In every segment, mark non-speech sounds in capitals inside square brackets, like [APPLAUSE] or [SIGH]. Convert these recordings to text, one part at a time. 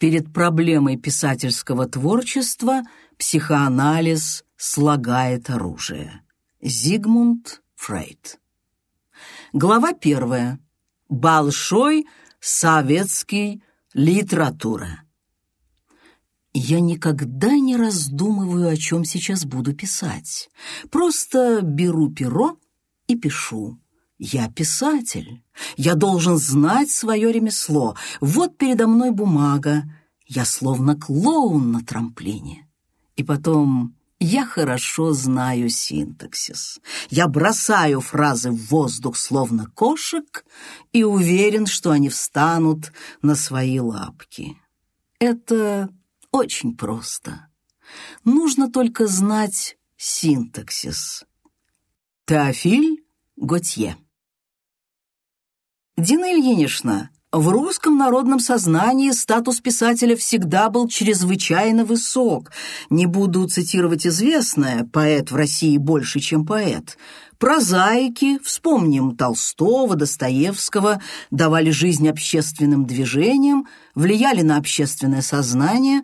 Перед проблемой писательского творчества психоанализ слагает оружие. Зигмунд Фрейд. Глава первая. Большой советский литература. Я никогда не раздумываю, о чем сейчас буду писать. Просто беру перо и пишу. Я писатель. Я должен знать свое ремесло. Вот передо мной бумага. Я словно клоун на трамплине. И потом я хорошо знаю синтаксис. Я бросаю фразы в воздух, словно кошек, и уверен, что они встанут на свои лапки. Это очень просто. Нужно только знать синтаксис. Теофиль Готье Дина Ильинична, в русском народном сознании статус писателя всегда был чрезвычайно высок. Не буду цитировать известное «поэт в России больше, чем поэт». Прозаики, вспомним Толстого, Достоевского, давали жизнь общественным движениям, влияли на общественное сознание.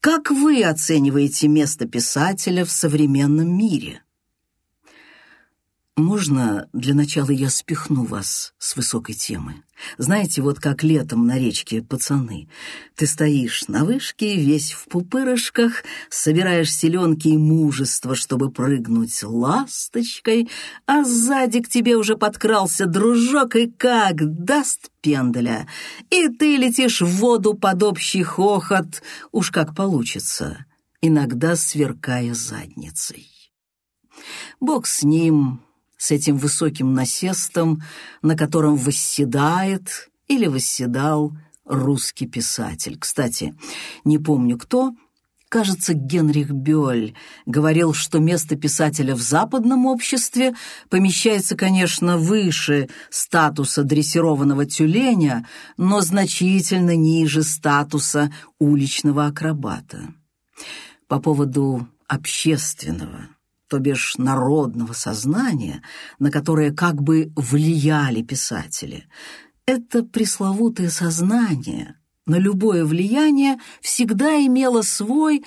Как вы оцениваете место писателя в современном мире? Можно для начала я спихну вас с высокой темы? Знаете, вот как летом на речке пацаны. Ты стоишь на вышке, весь в пупырышках, собираешь селенки и мужество, чтобы прыгнуть ласточкой, а сзади к тебе уже подкрался дружок и как даст пенделя. И ты летишь в воду под общий хохот, уж как получится, иногда сверкая задницей. Бог с ним, с этим высоким насестом, на котором восседает или восседал русский писатель. Кстати, не помню кто, кажется, Генрих Бёль говорил, что место писателя в западном обществе помещается, конечно, выше статуса дрессированного тюленя, но значительно ниже статуса уличного акробата. По поводу общественного – то бишь народного сознания, на которое как бы влияли писатели. Это пресловутое сознание на любое влияние всегда имело свой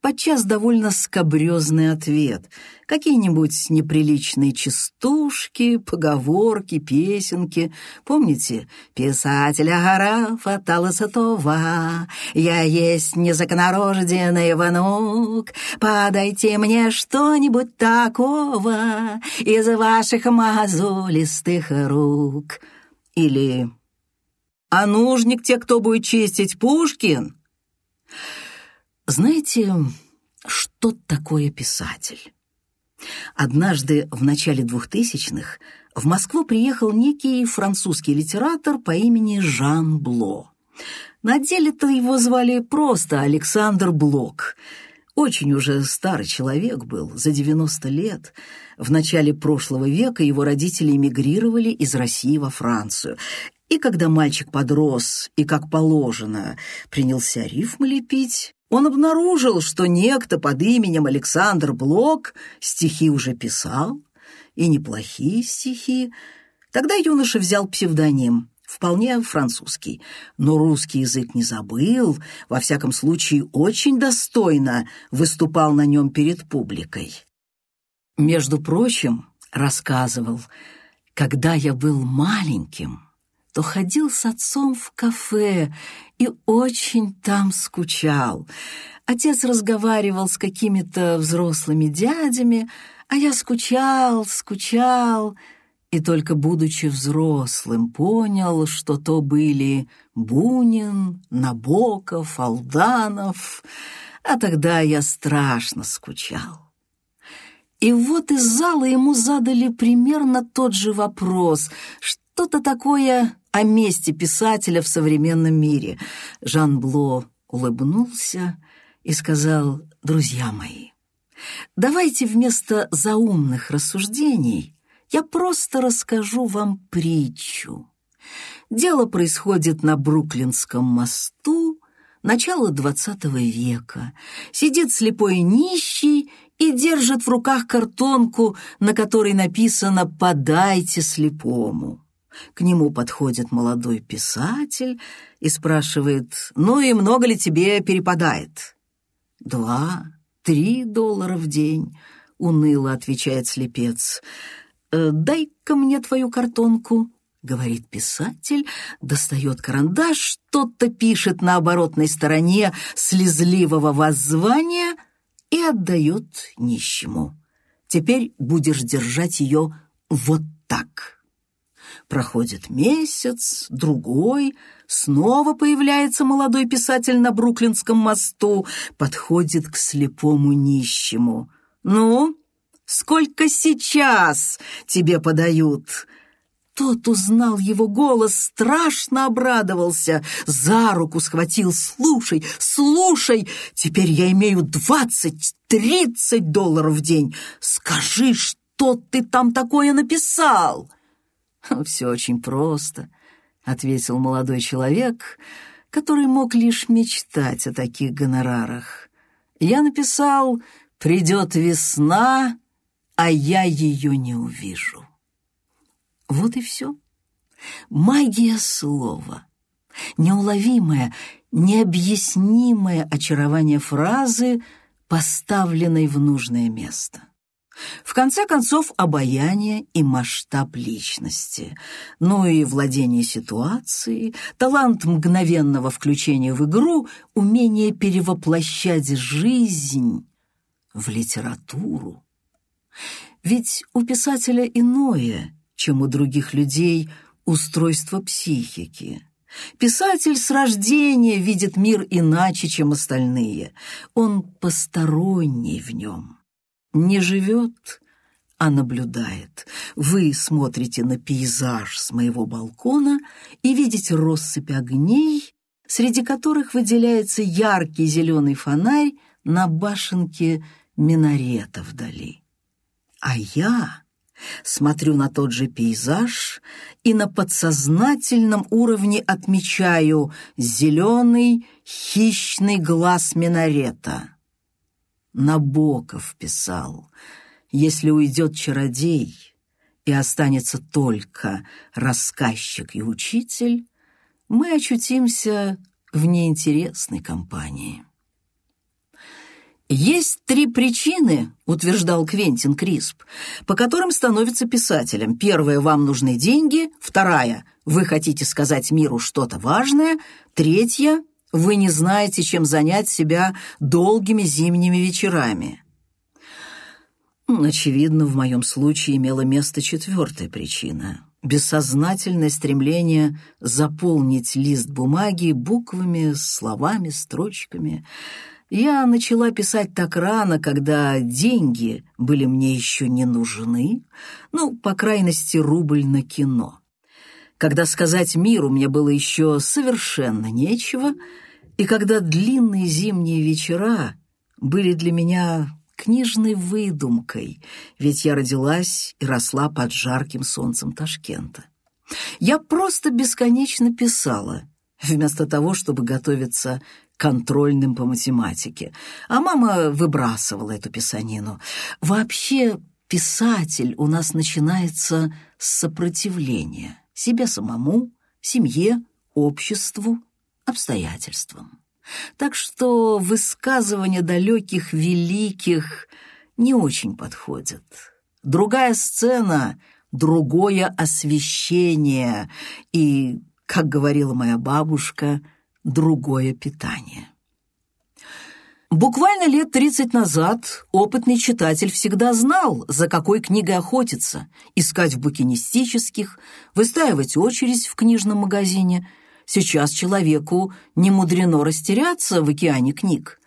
подчас довольно скобрезный ответ. Какие-нибудь неприличные частушки, поговорки, песенки. Помните? «Писателя Гарафа Таласатова, я есть незаконорожденный внук, подайте мне что-нибудь такого из ваших мазулистых рук». Или «А нужник те, кто будет чистить Пушкин?» Знаете, что такое писатель? Однажды в начале двухтысячных в Москву приехал некий французский литератор по имени Жан Бло. На деле-то его звали просто Александр Блок. Очень уже старый человек был, за 90 лет. В начале прошлого века его родители эмигрировали из России во Францию. И когда мальчик подрос и, как положено, принялся рифмы лепить, он обнаружил, что некто под именем Александр Блок стихи уже писал, и неплохие стихи. Тогда юноша взял псевдоним, вполне французский, но русский язык не забыл, во всяком случае очень достойно выступал на нем перед публикой. Между прочим, рассказывал, когда я был маленьким, то ходил с отцом в кафе и очень там скучал. Отец разговаривал с какими-то взрослыми дядями, а я скучал, скучал, и только будучи взрослым понял, что то были Бунин, Набоков, Алданов, а тогда я страшно скучал. И вот из зала ему задали примерно тот же вопрос, что-то такое о месте писателя в современном мире. Жан Бло улыбнулся и сказал, «Друзья мои, давайте вместо заумных рассуждений я просто расскажу вам притчу. Дело происходит на Бруклинском мосту, начало двадцатого века. Сидит слепой нищий и держит в руках картонку, на которой написано «Подайте слепому». К нему подходит молодой писатель и спрашивает, «Ну и много ли тебе перепадает?» «Два, три доллара в день», — уныло отвечает слепец. «Э, «Дай-ка мне твою картонку», — говорит писатель, достает карандаш, что-то пишет на оборотной стороне слезливого воззвания и отдает нищему. «Теперь будешь держать ее вот так». Проходит месяц, другой, снова появляется молодой писатель на Бруклинском мосту, подходит к слепому нищему. «Ну, сколько сейчас тебе подают?» Тот узнал его голос, страшно обрадовался, за руку схватил. «Слушай, слушай, теперь я имею двадцать-тридцать долларов в день. Скажи, что ты там такое написал?» [LAUGHS] «Все очень просто», — ответил молодой человек, который мог лишь мечтать о таких гонорарах. «Я написал «Придет весна, а я ее не увижу». Вот и все. Магия слова. Неуловимое, необъяснимое очарование фразы, поставленной в нужное место. В конце концов, обаяние и масштаб личности, ну и владение ситуацией, талант мгновенного включения в игру, умение перевоплощать жизнь в литературу. Ведь у писателя иное, чем у других людей, устройство психики. Писатель с рождения видит мир иначе, чем остальные. Он посторонний в нем не живет, а наблюдает. Вы смотрите на пейзаж с моего балкона и видите россыпь огней, среди которых выделяется яркий зеленый фонарь на башенке минарета вдали. А я смотрю на тот же пейзаж и на подсознательном уровне отмечаю зеленый хищный глаз минарета — Набоков писал, «Если уйдет чародей и останется только рассказчик и учитель, мы очутимся в неинтересной компании». «Есть три причины, — утверждал Квентин Крисп, — по которым становится писателем. Первая — вам нужны деньги. Вторая — вы хотите сказать миру что-то важное. Третья вы не знаете, чем занять себя долгими зимними вечерами. Очевидно, в моем случае имела место четвертая причина — бессознательное стремление заполнить лист бумаги буквами, словами, строчками. Я начала писать так рано, когда деньги были мне еще не нужны, ну, по крайности, рубль на кино когда сказать миру мне было еще совершенно нечего, и когда длинные зимние вечера были для меня книжной выдумкой, ведь я родилась и росла под жарким солнцем Ташкента. Я просто бесконечно писала, вместо того, чтобы готовиться контрольным по математике, а мама выбрасывала эту писанину. Вообще, писатель у нас начинается с сопротивления себе самому, семье, обществу, обстоятельствам. Так что высказывания далеких великих не очень подходят. Другая сцена, другое освещение и, как говорила моя бабушка, другое питание. Буквально лет 30 назад опытный читатель всегда знал, за какой книгой охотиться, искать в букинистических, выстаивать очередь в книжном магазине. Сейчас человеку не мудрено растеряться в океане книг.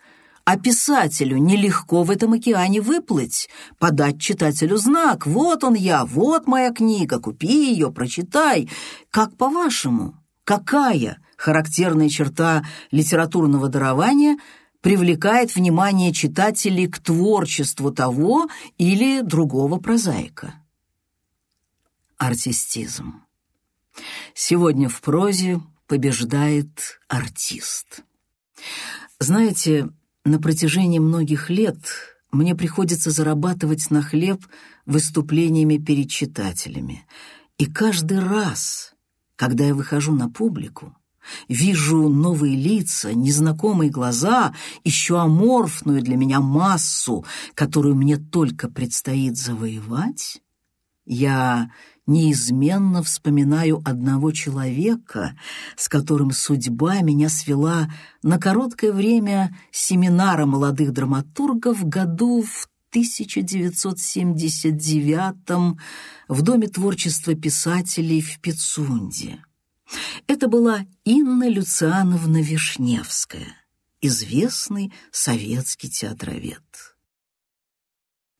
А писателю нелегко в этом океане выплыть, подать читателю знак «Вот он я, вот моя книга, купи ее, прочитай». Как по-вашему, какая характерная черта литературного дарования – привлекает внимание читателей к творчеству того или другого прозаика. Артистизм. Сегодня в прозе побеждает артист. Знаете, на протяжении многих лет мне приходится зарабатывать на хлеб выступлениями перед читателями. И каждый раз, когда я выхожу на публику, вижу новые лица, незнакомые глаза, еще аморфную для меня массу, которую мне только предстоит завоевать, я неизменно вспоминаю одного человека, с которым судьба меня свела на короткое время семинара молодых драматургов году в 1979 в Доме творчества писателей в Пицунде. Это была Инна Люциановна Вишневская, известный советский театровед.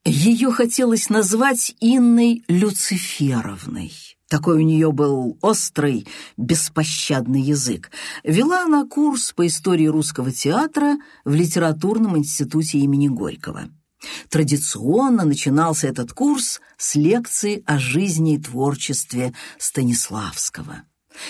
Ее хотелось назвать Инной Люциферовной. Такой у нее был острый, беспощадный язык. Вела она курс по истории русского театра в Литературном институте имени Горького. Традиционно начинался этот курс с лекции о жизни и творчестве Станиславского.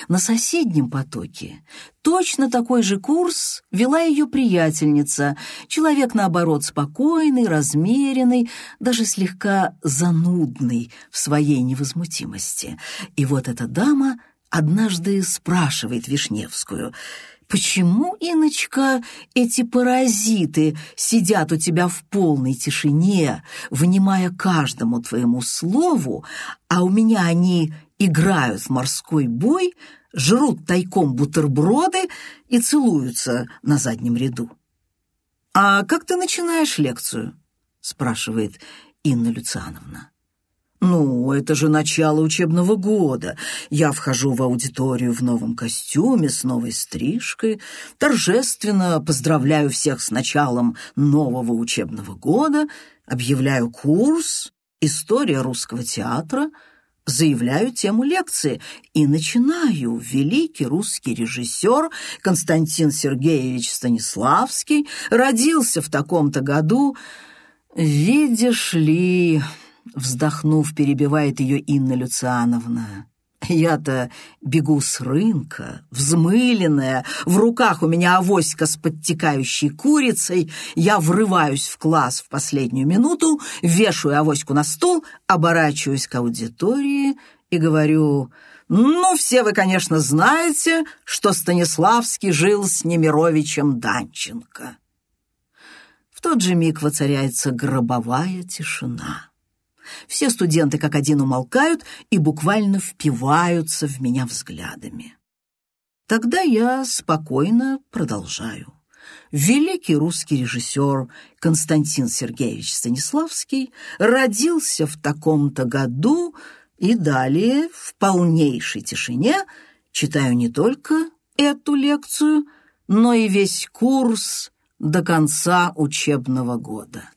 На соседнем потоке точно такой же курс вела ее приятельница, человек, наоборот, спокойный, размеренный, даже слегка занудный в своей невозмутимости. И вот эта дама однажды спрашивает Вишневскую — Почему, Иночка, эти паразиты сидят у тебя в полной тишине, внимая каждому твоему слову, а у меня они играют в морской бой, жрут тайком бутерброды и целуются на заднем ряду? «А как ты начинаешь лекцию?» — спрашивает Инна Люциановна. «Ну, это же начало учебного года. Я вхожу в аудиторию в новом костюме, с новой стрижкой, торжественно поздравляю всех с началом нового учебного года, объявляю курс «История русского театра», заявляю тему лекции и начинаю. Великий русский режиссер Константин Сергеевич Станиславский родился в таком-то году. Видишь ли, Вздохнув, перебивает ее Инна Люциановна. Я-то бегу с рынка, взмыленная, в руках у меня авоська с подтекающей курицей, я врываюсь в класс в последнюю минуту, вешаю авоську на стол, оборачиваюсь к аудитории и говорю, «Ну, все вы, конечно, знаете, что Станиславский жил с Немировичем Данченко». В тот же миг воцаряется гробовая тишина. Все студенты как один умолкают и буквально впиваются в меня взглядами. Тогда я спокойно продолжаю. Великий русский режиссер Константин Сергеевич Станиславский родился в таком-то году и далее в полнейшей тишине читаю не только эту лекцию, но и весь курс до конца учебного года.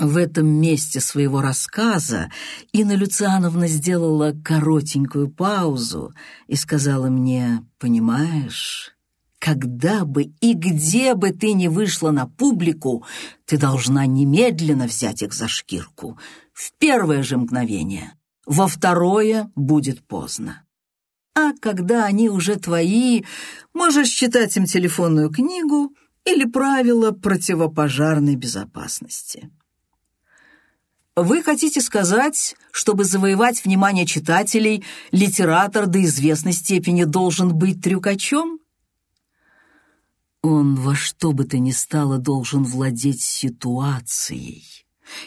В этом месте своего рассказа Инна Люциановна сделала коротенькую паузу и сказала мне, «Понимаешь, когда бы и где бы ты ни вышла на публику, ты должна немедленно взять их за шкирку. В первое же мгновение, во второе будет поздно. А когда они уже твои, можешь читать им телефонную книгу или правила противопожарной безопасности». Вы хотите сказать, чтобы завоевать внимание читателей, литератор до известной степени должен быть трюкачом? Он во что бы то ни стало должен владеть ситуацией.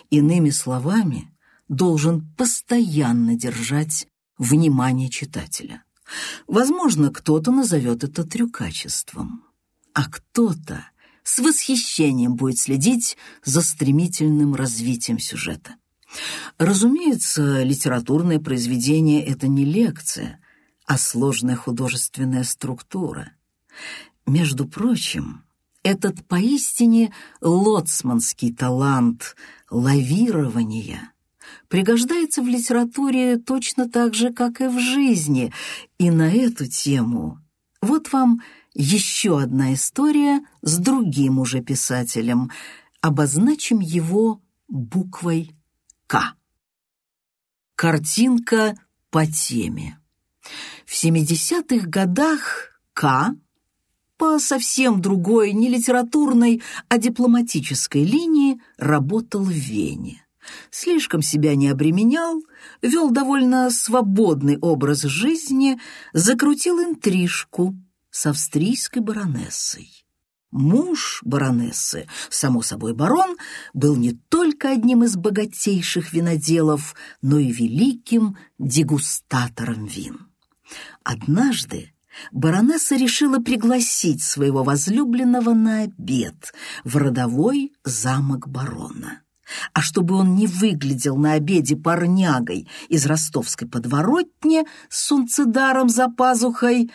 Иными словами, должен постоянно держать внимание читателя. Возможно, кто-то назовет это трюкачеством, а кто-то с восхищением будет следить за стремительным развитием сюжета. Разумеется, литературное произведение — это не лекция, а сложная художественная структура. Между прочим, этот поистине лоцманский талант лавирования пригождается в литературе точно так же, как и в жизни, и на эту тему вот вам еще одна история с другим уже писателем. Обозначим его буквой «К». Картинка по теме. В 70-х годах К по совсем другой, не литературной, а дипломатической линии работал в Вене. Слишком себя не обременял, вел довольно свободный образ жизни, закрутил интрижку с австрийской баронессой. Муж баронессы, само собой барон, был не только одним из богатейших виноделов, но и великим дегустатором вин. Однажды баронесса решила пригласить своего возлюбленного на обед в родовой замок барона. А чтобы он не выглядел на обеде парнягой из ростовской подворотни с солнцедаром за пазухой,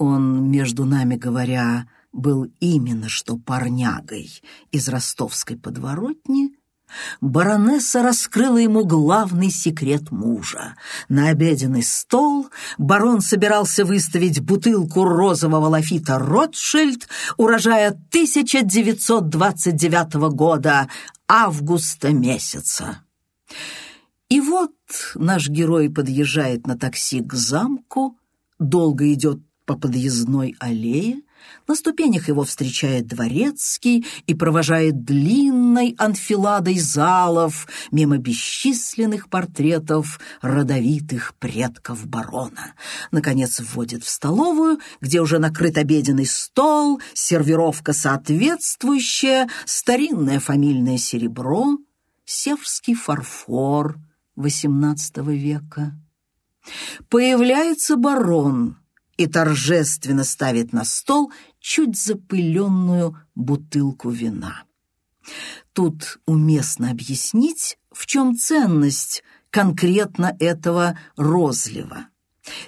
он, между нами говоря, был именно что парнягой из ростовской подворотни, Баронесса раскрыла ему главный секрет мужа. На обеденный стол барон собирался выставить бутылку розового лафита «Ротшильд» урожая 1929 года, августа месяца. И вот наш герой подъезжает на такси к замку, долго идет по подъездной аллее, на ступенях его встречает дворецкий и провожает длинной анфиладой залов мимо бесчисленных портретов родовитых предков барона. Наконец вводит в столовую, где уже накрыт обеденный стол, сервировка соответствующая, старинное фамильное серебро, севский фарфор XVIII века. Появляется барон — и торжественно ставит на стол чуть запыленную бутылку вина. Тут уместно объяснить, в чем ценность конкретно этого розлива.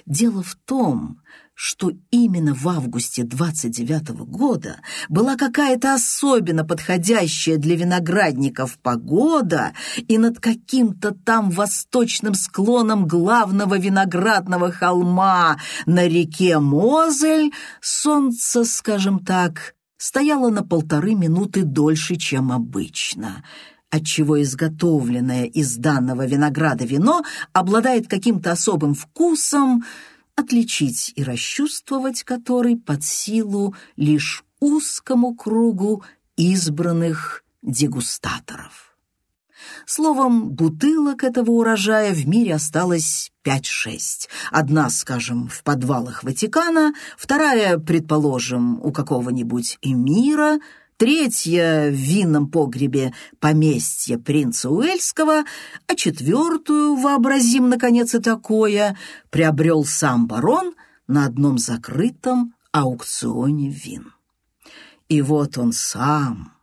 Дело в том, что именно в августе 29 -го года была какая-то особенно подходящая для виноградников погода, и над каким-то там восточным склоном главного виноградного холма на реке Мозель солнце, скажем так, стояло на полторы минуты дольше, чем обычно — отчего изготовленное из данного винограда вино обладает каким-то особым вкусом, отличить и расчувствовать который под силу лишь узкому кругу избранных дегустаторов. Словом, бутылок этого урожая в мире осталось пять-шесть. Одна, скажем, в подвалах Ватикана, вторая, предположим, у какого-нибудь эмира — третья в винном погребе поместье принца Уэльского, а четвертую, вообразим, наконец, и такое, приобрел сам барон на одном закрытом аукционе вин. И вот он сам,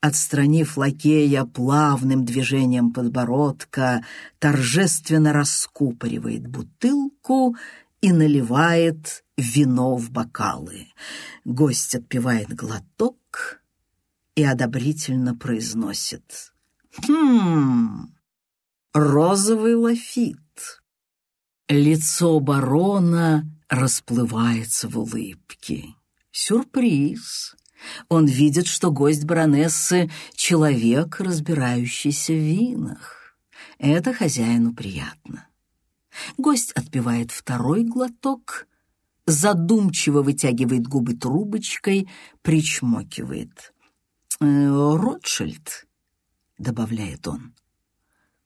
отстранив лакея плавным движением подбородка, торжественно раскупоривает бутылку и наливает вино в бокалы. Гость отпивает глоток и одобрительно произносит. «Хм, розовый лафит». Лицо барона расплывается в улыбке. Сюрприз. Он видит, что гость баронессы — человек, разбирающийся в винах. Это хозяину приятно. Гость отпивает второй глоток, задумчиво вытягивает губы трубочкой, причмокивает. «Э, «Ротшильд», — добавляет он.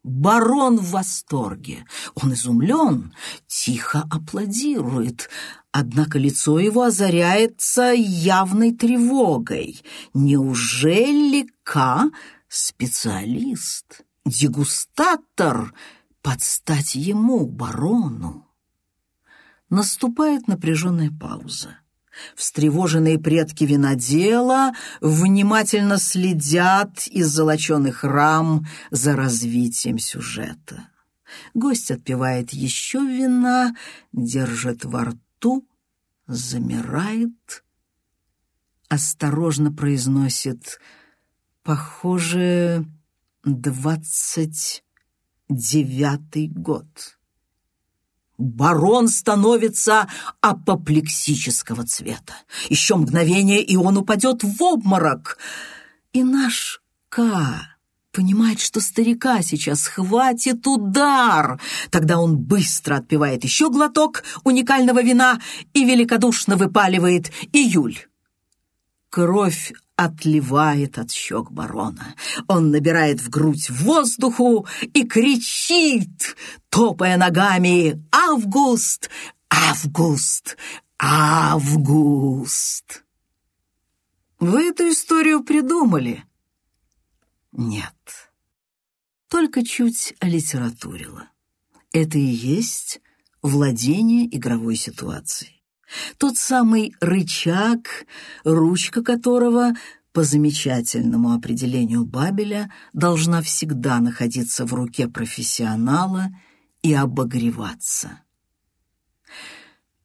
Барон в восторге. Он изумлен, тихо аплодирует. Однако лицо его озаряется явной тревогой. Неужели К — специалист, дегустатор под стать ему, барону? Наступает напряженная пауза. Встревоженные предки винодела внимательно следят из золоченых рам за развитием сюжета. Гость отпивает еще вина, держит во рту, замирает, осторожно произносит «Похоже, двадцать девятый год» барон становится апоплексического цвета. Еще мгновение, и он упадет в обморок. И наш К понимает, что старика сейчас хватит удар. Тогда он быстро отпивает еще глоток уникального вина и великодушно выпаливает «Июль». кровь отливает от щек барона. Он набирает в грудь воздуху и кричит, топая ногами «Август! Август! Август!» Вы эту историю придумали? Нет. Только чуть олитературила. Это и есть владение игровой ситуацией. Тот самый рычаг, ручка которого, по замечательному определению Бабеля, должна всегда находиться в руке профессионала и обогреваться.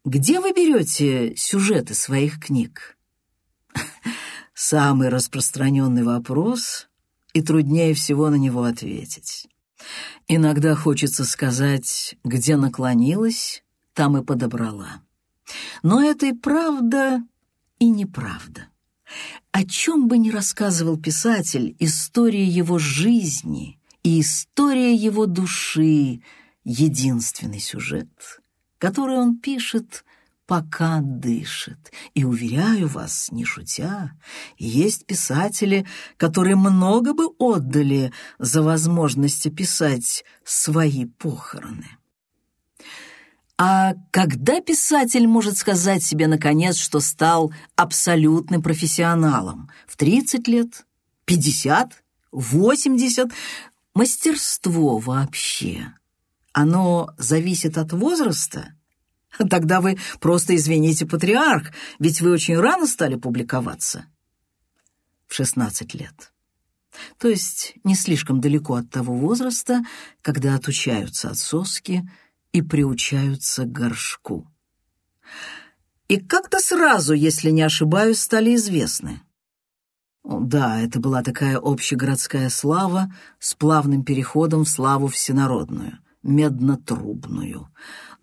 Где вы берете сюжеты своих книг? [LAUGHS] Самый распространенный вопрос, и труднее всего на него ответить. Иногда хочется сказать, где наклонилась, там и подобрала. Но это и правда, и неправда. О чем бы ни рассказывал писатель, история его жизни и история его души — единственный сюжет, который он пишет, пока дышит. И, уверяю вас, не шутя, есть писатели, которые много бы отдали за возможность описать свои похороны. А когда писатель может сказать себе, наконец, что стал абсолютным профессионалом? В 30 лет? 50? 80? Мастерство вообще. Оно зависит от возраста? Тогда вы просто извините, патриарх, ведь вы очень рано стали публиковаться. В 16 лет. То есть не слишком далеко от того возраста, когда отучаются от соски – и приучаются к горшку. И как-то сразу, если не ошибаюсь, стали известны. Да, это была такая общегородская слава с плавным переходом в славу всенародную, меднотрубную.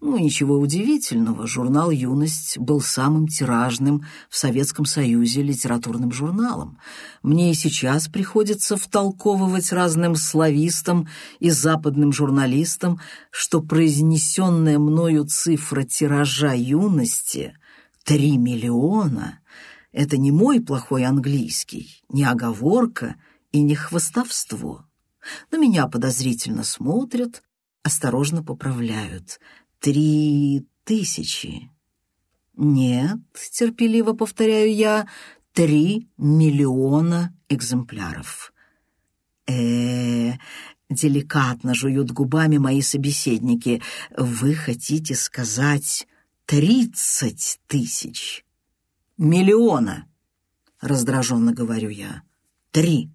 Ну, ничего удивительного, журнал «Юность» был самым тиражным в Советском Союзе литературным журналом. Мне и сейчас приходится втолковывать разным славистам и западным журналистам, что произнесенная мною цифра тиража «Юности» — три миллиона — это не мой плохой английский, не оговорка и не хвостовство. На меня подозрительно смотрят, осторожно поправляют — Три тысячи. Нет, терпеливо повторяю я, три миллиона экземпляров. э деликатно жуют губами мои собеседники. Вы хотите сказать тридцать тысяч? Миллиона, раздраженно говорю я. Три.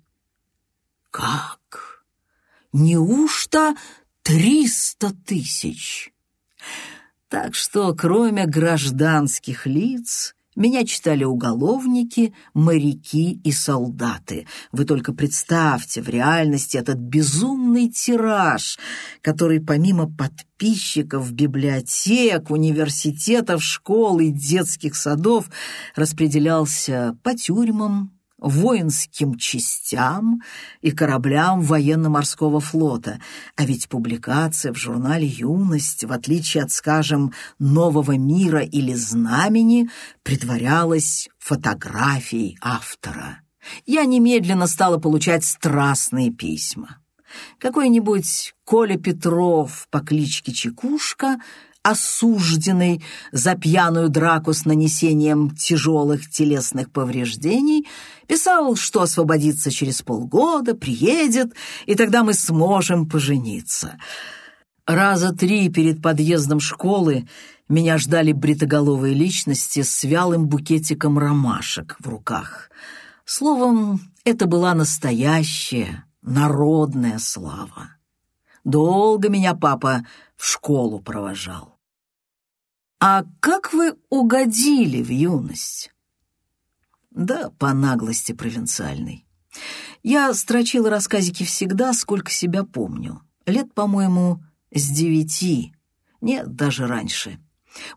Как? Неужто триста тысяч? Так что, кроме гражданских лиц, меня читали уголовники, моряки и солдаты. Вы только представьте в реальности этот безумный тираж, который помимо подписчиков библиотек, университетов, школ и детских садов распределялся по тюрьмам, воинским частям и кораблям военно-морского флота. А ведь публикация в журнале «Юность», в отличие от, скажем, «Нового мира» или «Знамени», притворялась фотографией автора. Я немедленно стала получать страстные письма. Какой-нибудь Коля Петров по кличке Чекушка осужденный за пьяную драку с нанесением тяжелых телесных повреждений, писал, что освободится через полгода, приедет, и тогда мы сможем пожениться. Раза три перед подъездом школы меня ждали бритоголовые личности с вялым букетиком ромашек в руках. Словом, это была настоящая народная слава. Долго меня папа в школу провожал. «А как вы угодили в юность?» «Да, по наглости провинциальной. Я строчила рассказики всегда, сколько себя помню. Лет, по-моему, с девяти. Нет, даже раньше.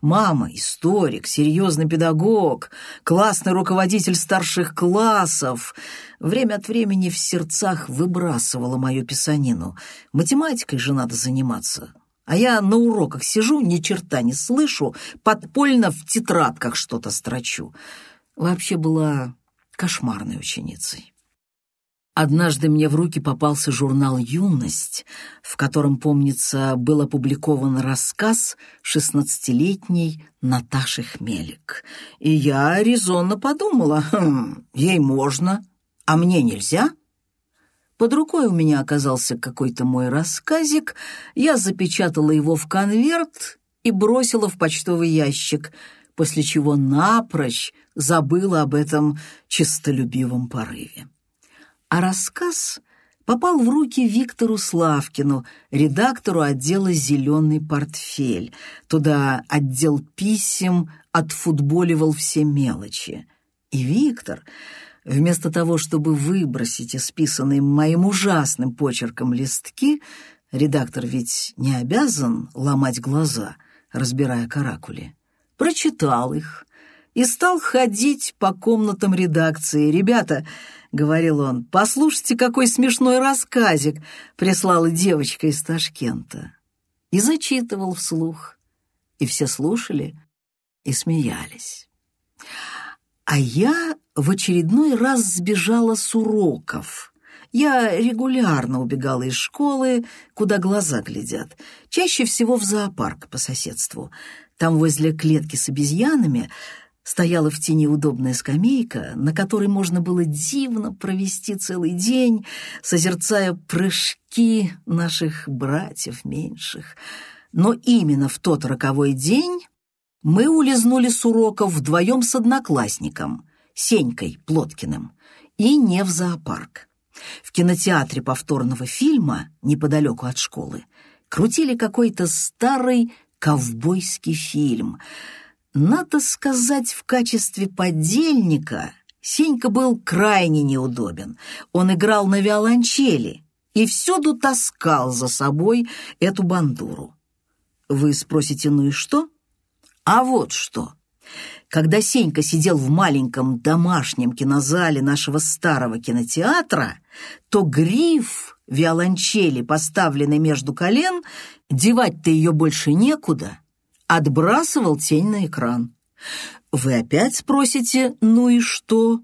Мама — историк, серьезный педагог, классный руководитель старших классов. Время от времени в сердцах выбрасывала мою писанину. Математикой же надо заниматься. А я на уроках сижу, ни черта не слышу, подпольно в тетрадках что-то строчу. Вообще была кошмарной ученицей. Однажды мне в руки попался журнал «Юность», в котором, помнится, был опубликован рассказ шестнадцатилетней Наташи Хмелик. И я резонно подумала, хм, ей можно, а мне нельзя. Под рукой у меня оказался какой-то мой рассказик, я запечатала его в конверт и бросила в почтовый ящик, после чего напрочь забыла об этом честолюбивом порыве а рассказ попал в руки Виктору Славкину, редактору отдела «Зеленый портфель». Туда отдел писем отфутболивал все мелочи. И Виктор, вместо того, чтобы выбросить исписанные моим ужасным почерком листки, редактор ведь не обязан ломать глаза, разбирая каракули, прочитал их и стал ходить по комнатам редакции. «Ребята, — говорил он, — послушайте, какой смешной рассказик прислала девочка из Ташкента. И зачитывал вслух. И все слушали и смеялись. А я в очередной раз сбежала с уроков. Я регулярно убегала из школы, куда глаза глядят, чаще всего в зоопарк по соседству. Там возле клетки с обезьянами Стояла в тени удобная скамейка, на которой можно было дивно провести целый день, созерцая прыжки наших братьев меньших. Но именно в тот роковой день мы улизнули с уроков вдвоем с одноклассником, Сенькой Плоткиным, и не в зоопарк. В кинотеатре повторного фильма, неподалеку от школы, крутили какой-то старый ковбойский фильм — надо сказать, в качестве подельника Сенька был крайне неудобен. Он играл на виолончели и всюду таскал за собой эту бандуру. Вы спросите, ну и что? А вот что. Когда Сенька сидел в маленьком домашнем кинозале нашего старого кинотеатра, то гриф виолончели, поставленный между колен, девать-то ее больше некуда, отбрасывал тень на экран. Вы опять спросите «ну и что?»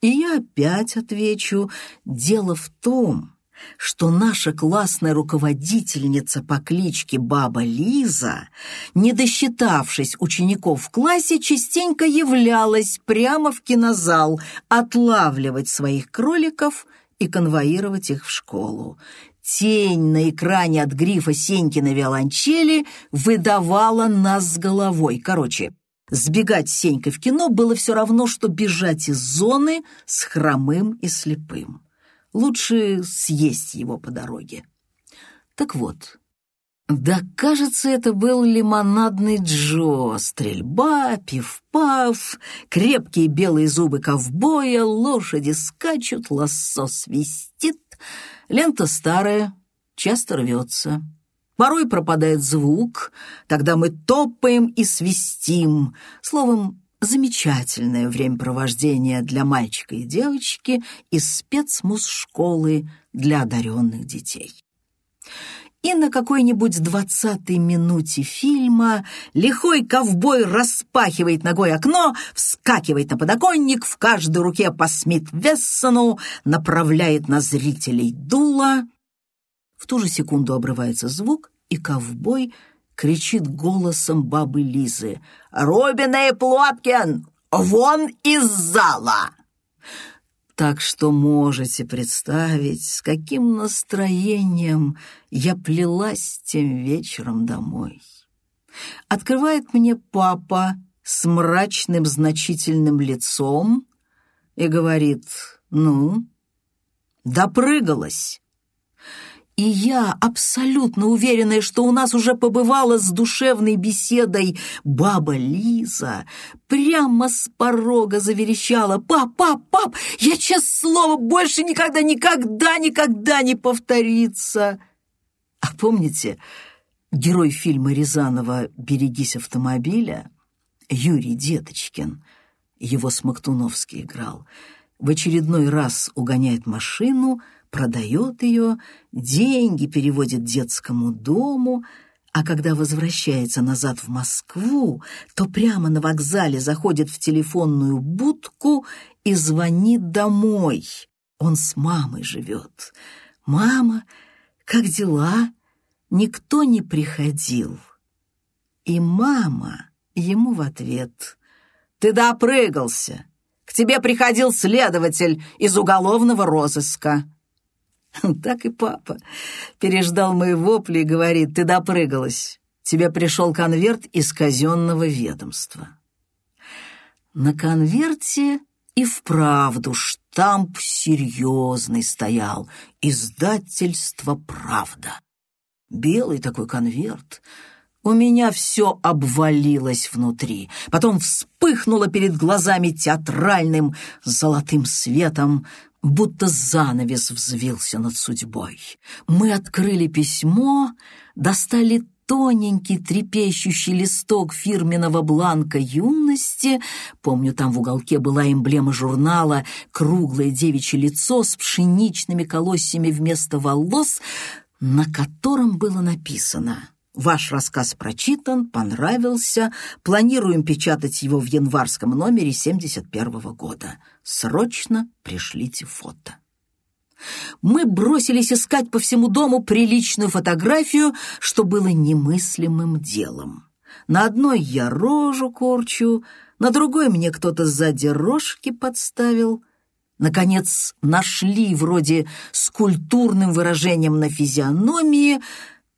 И я опять отвечу «дело в том, что наша классная руководительница по кличке Баба Лиза, не досчитавшись учеников в классе, частенько являлась прямо в кинозал отлавливать своих кроликов и конвоировать их в школу. Тень на экране от грифа Сенькина виолончели выдавала нас с головой. Короче, сбегать Сенькой в кино было все равно, что бежать из зоны с хромым и слепым. Лучше съесть его по дороге. Так вот, да, кажется, это был лимонадный Джо. Стрельба, пиф-паф, крепкие белые зубы ковбоя, лошади скачут, лассо свистит — Лента старая, часто рвется. Порой пропадает звук, тогда мы топаем и свистим. Словом, замечательное времяпровождение для мальчика и девочки из спецмуз-школы для одаренных детей. И на какой-нибудь двадцатой минуте фильма лихой ковбой распахивает ногой окно, вскакивает на подоконник, в каждой руке по Смит-Вессону, направляет на зрителей дуло. В ту же секунду обрывается звук, и ковбой кричит голосом бабы Лизы «Робин и Плоткин, вон из зала!» Так что можете представить, с каким настроением я плелась тем вечером домой. Открывает мне папа с мрачным значительным лицом и говорит, ну, допрыгалась. И я, абсолютно уверенная, что у нас уже побывала с душевной беседой баба Лиза, прямо с порога заверещала «Пап, пап, пап, я, честное слово, больше никогда, никогда, никогда не повторится!» А помните, герой фильма Рязанова «Берегись автомобиля» Юрий Деточкин, его Смоктуновский играл, в очередной раз угоняет машину – продает ее, деньги переводит детскому дому, А когда возвращается назад в Москву, то прямо на вокзале заходит в телефонную будку и звонит домой. Он с мамой живет. «Мама, как дела?» Никто не приходил. И мама ему в ответ. «Ты допрыгался. К тебе приходил следователь из уголовного розыска». [LAUGHS] Так и папа переждал мои вопли и говорит, ты допрыгалась. Тебе пришел конверт из казенного ведомства. На конверте и вправду штамп серьезный стоял. Издательство «Правда». Белый такой конверт. У меня все обвалилось внутри. Потом вспыхнуло перед глазами театральным золотым светом будто занавес взвился над судьбой. Мы открыли письмо, достали тоненький трепещущий листок фирменного бланка юности. Помню, там в уголке была эмблема журнала, круглое девичье лицо с пшеничными колосьями вместо волос, на котором было написано «Ваш рассказ прочитан, понравился, планируем печатать его в январском номере 71 -го года». Срочно пришлите фото. Мы бросились искать по всему дому приличную фотографию, что было немыслимым делом. На одной я рожу корчу, на другой мне кто-то сзади рожки подставил. Наконец нашли вроде с культурным выражением на физиономии,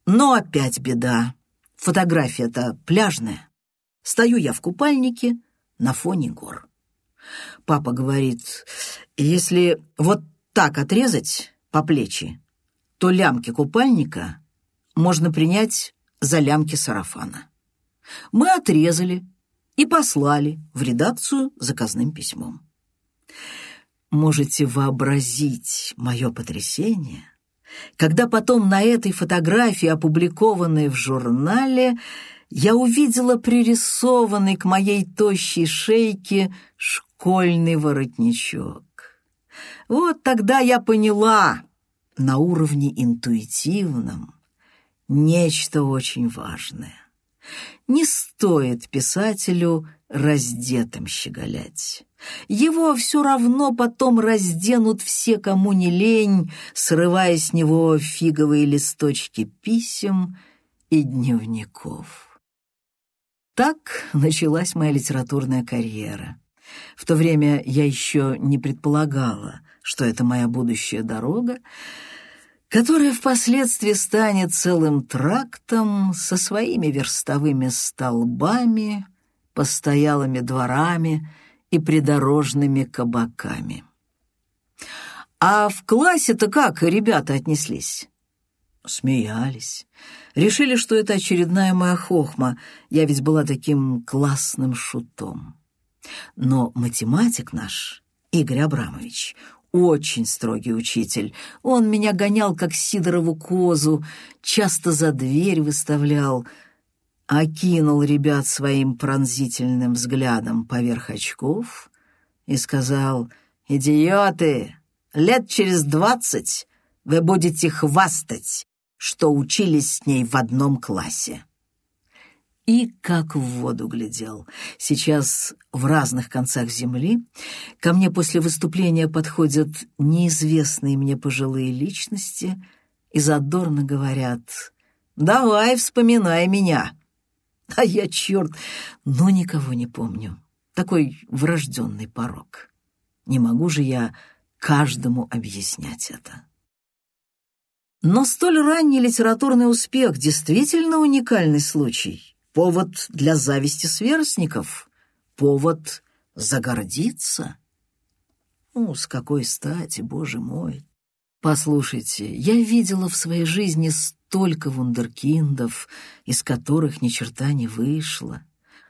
но опять беда. Фотография-то пляжная. Стою я в купальнике на фоне гор. Папа говорит, если вот так отрезать по плечи, то лямки купальника можно принять за лямки сарафана. Мы отрезали и послали в редакцию заказным письмом. Можете вообразить мое потрясение, когда потом на этой фотографии, опубликованной в журнале, я увидела пририсованный к моей тощей шейке школьный воротничок. Вот тогда я поняла на уровне интуитивном нечто очень важное. Не стоит писателю раздетым щеголять. Его все равно потом разденут все, кому не лень, срывая с него фиговые листочки писем и дневников. Так началась моя литературная карьера. В то время я еще не предполагала, что это моя будущая дорога, которая впоследствии станет целым трактом со своими верстовыми столбами, постоялыми дворами и придорожными кабаками. А в классе-то как ребята отнеслись? Смеялись. Решили, что это очередная моя хохма. Я ведь была таким классным шутом. Но математик наш, Игорь Абрамович, очень строгий учитель. Он меня гонял, как Сидорову козу, часто за дверь выставлял, окинул ребят своим пронзительным взглядом поверх очков и сказал, «Идиоты, лет через двадцать вы будете хвастать, что учились с ней в одном классе» и как в воду глядел. Сейчас в разных концах земли ко мне после выступления подходят неизвестные мне пожилые личности и задорно говорят «Давай, вспоминай меня». А я, черт, но никого не помню. Такой врожденный порог. Не могу же я каждому объяснять это. Но столь ранний литературный успех действительно уникальный случай — повод для зависти сверстников, повод загордиться. Ну, с какой стати, боже мой! Послушайте, я видела в своей жизни столько вундеркиндов, из которых ни черта не вышло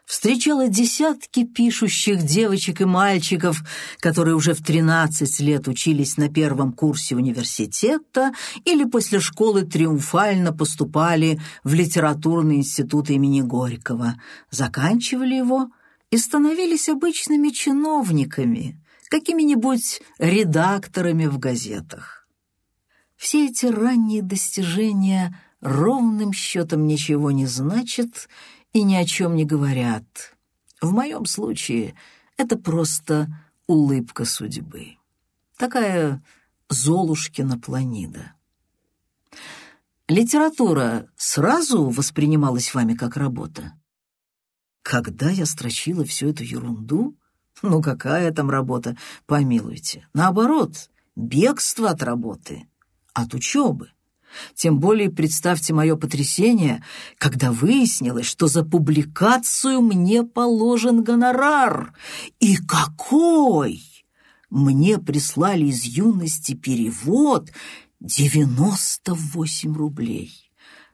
встречала десятки пишущих девочек и мальчиков, которые уже в 13 лет учились на первом курсе университета или после школы триумфально поступали в литературный институт имени Горького, заканчивали его и становились обычными чиновниками, какими-нибудь редакторами в газетах. Все эти ранние достижения ровным счетом ничего не значат и ни о чем не говорят. В моем случае это просто улыбка судьбы. Такая Золушкина планида. Литература сразу воспринималась вами как работа? Когда я строчила всю эту ерунду? Ну, какая там работа, помилуйте. Наоборот, бегство от работы, от учебы. Тем более представьте мое потрясение, когда выяснилось, что за публикацию мне положен гонорар. И какой! Мне прислали из юности перевод девяносто восемь рублей.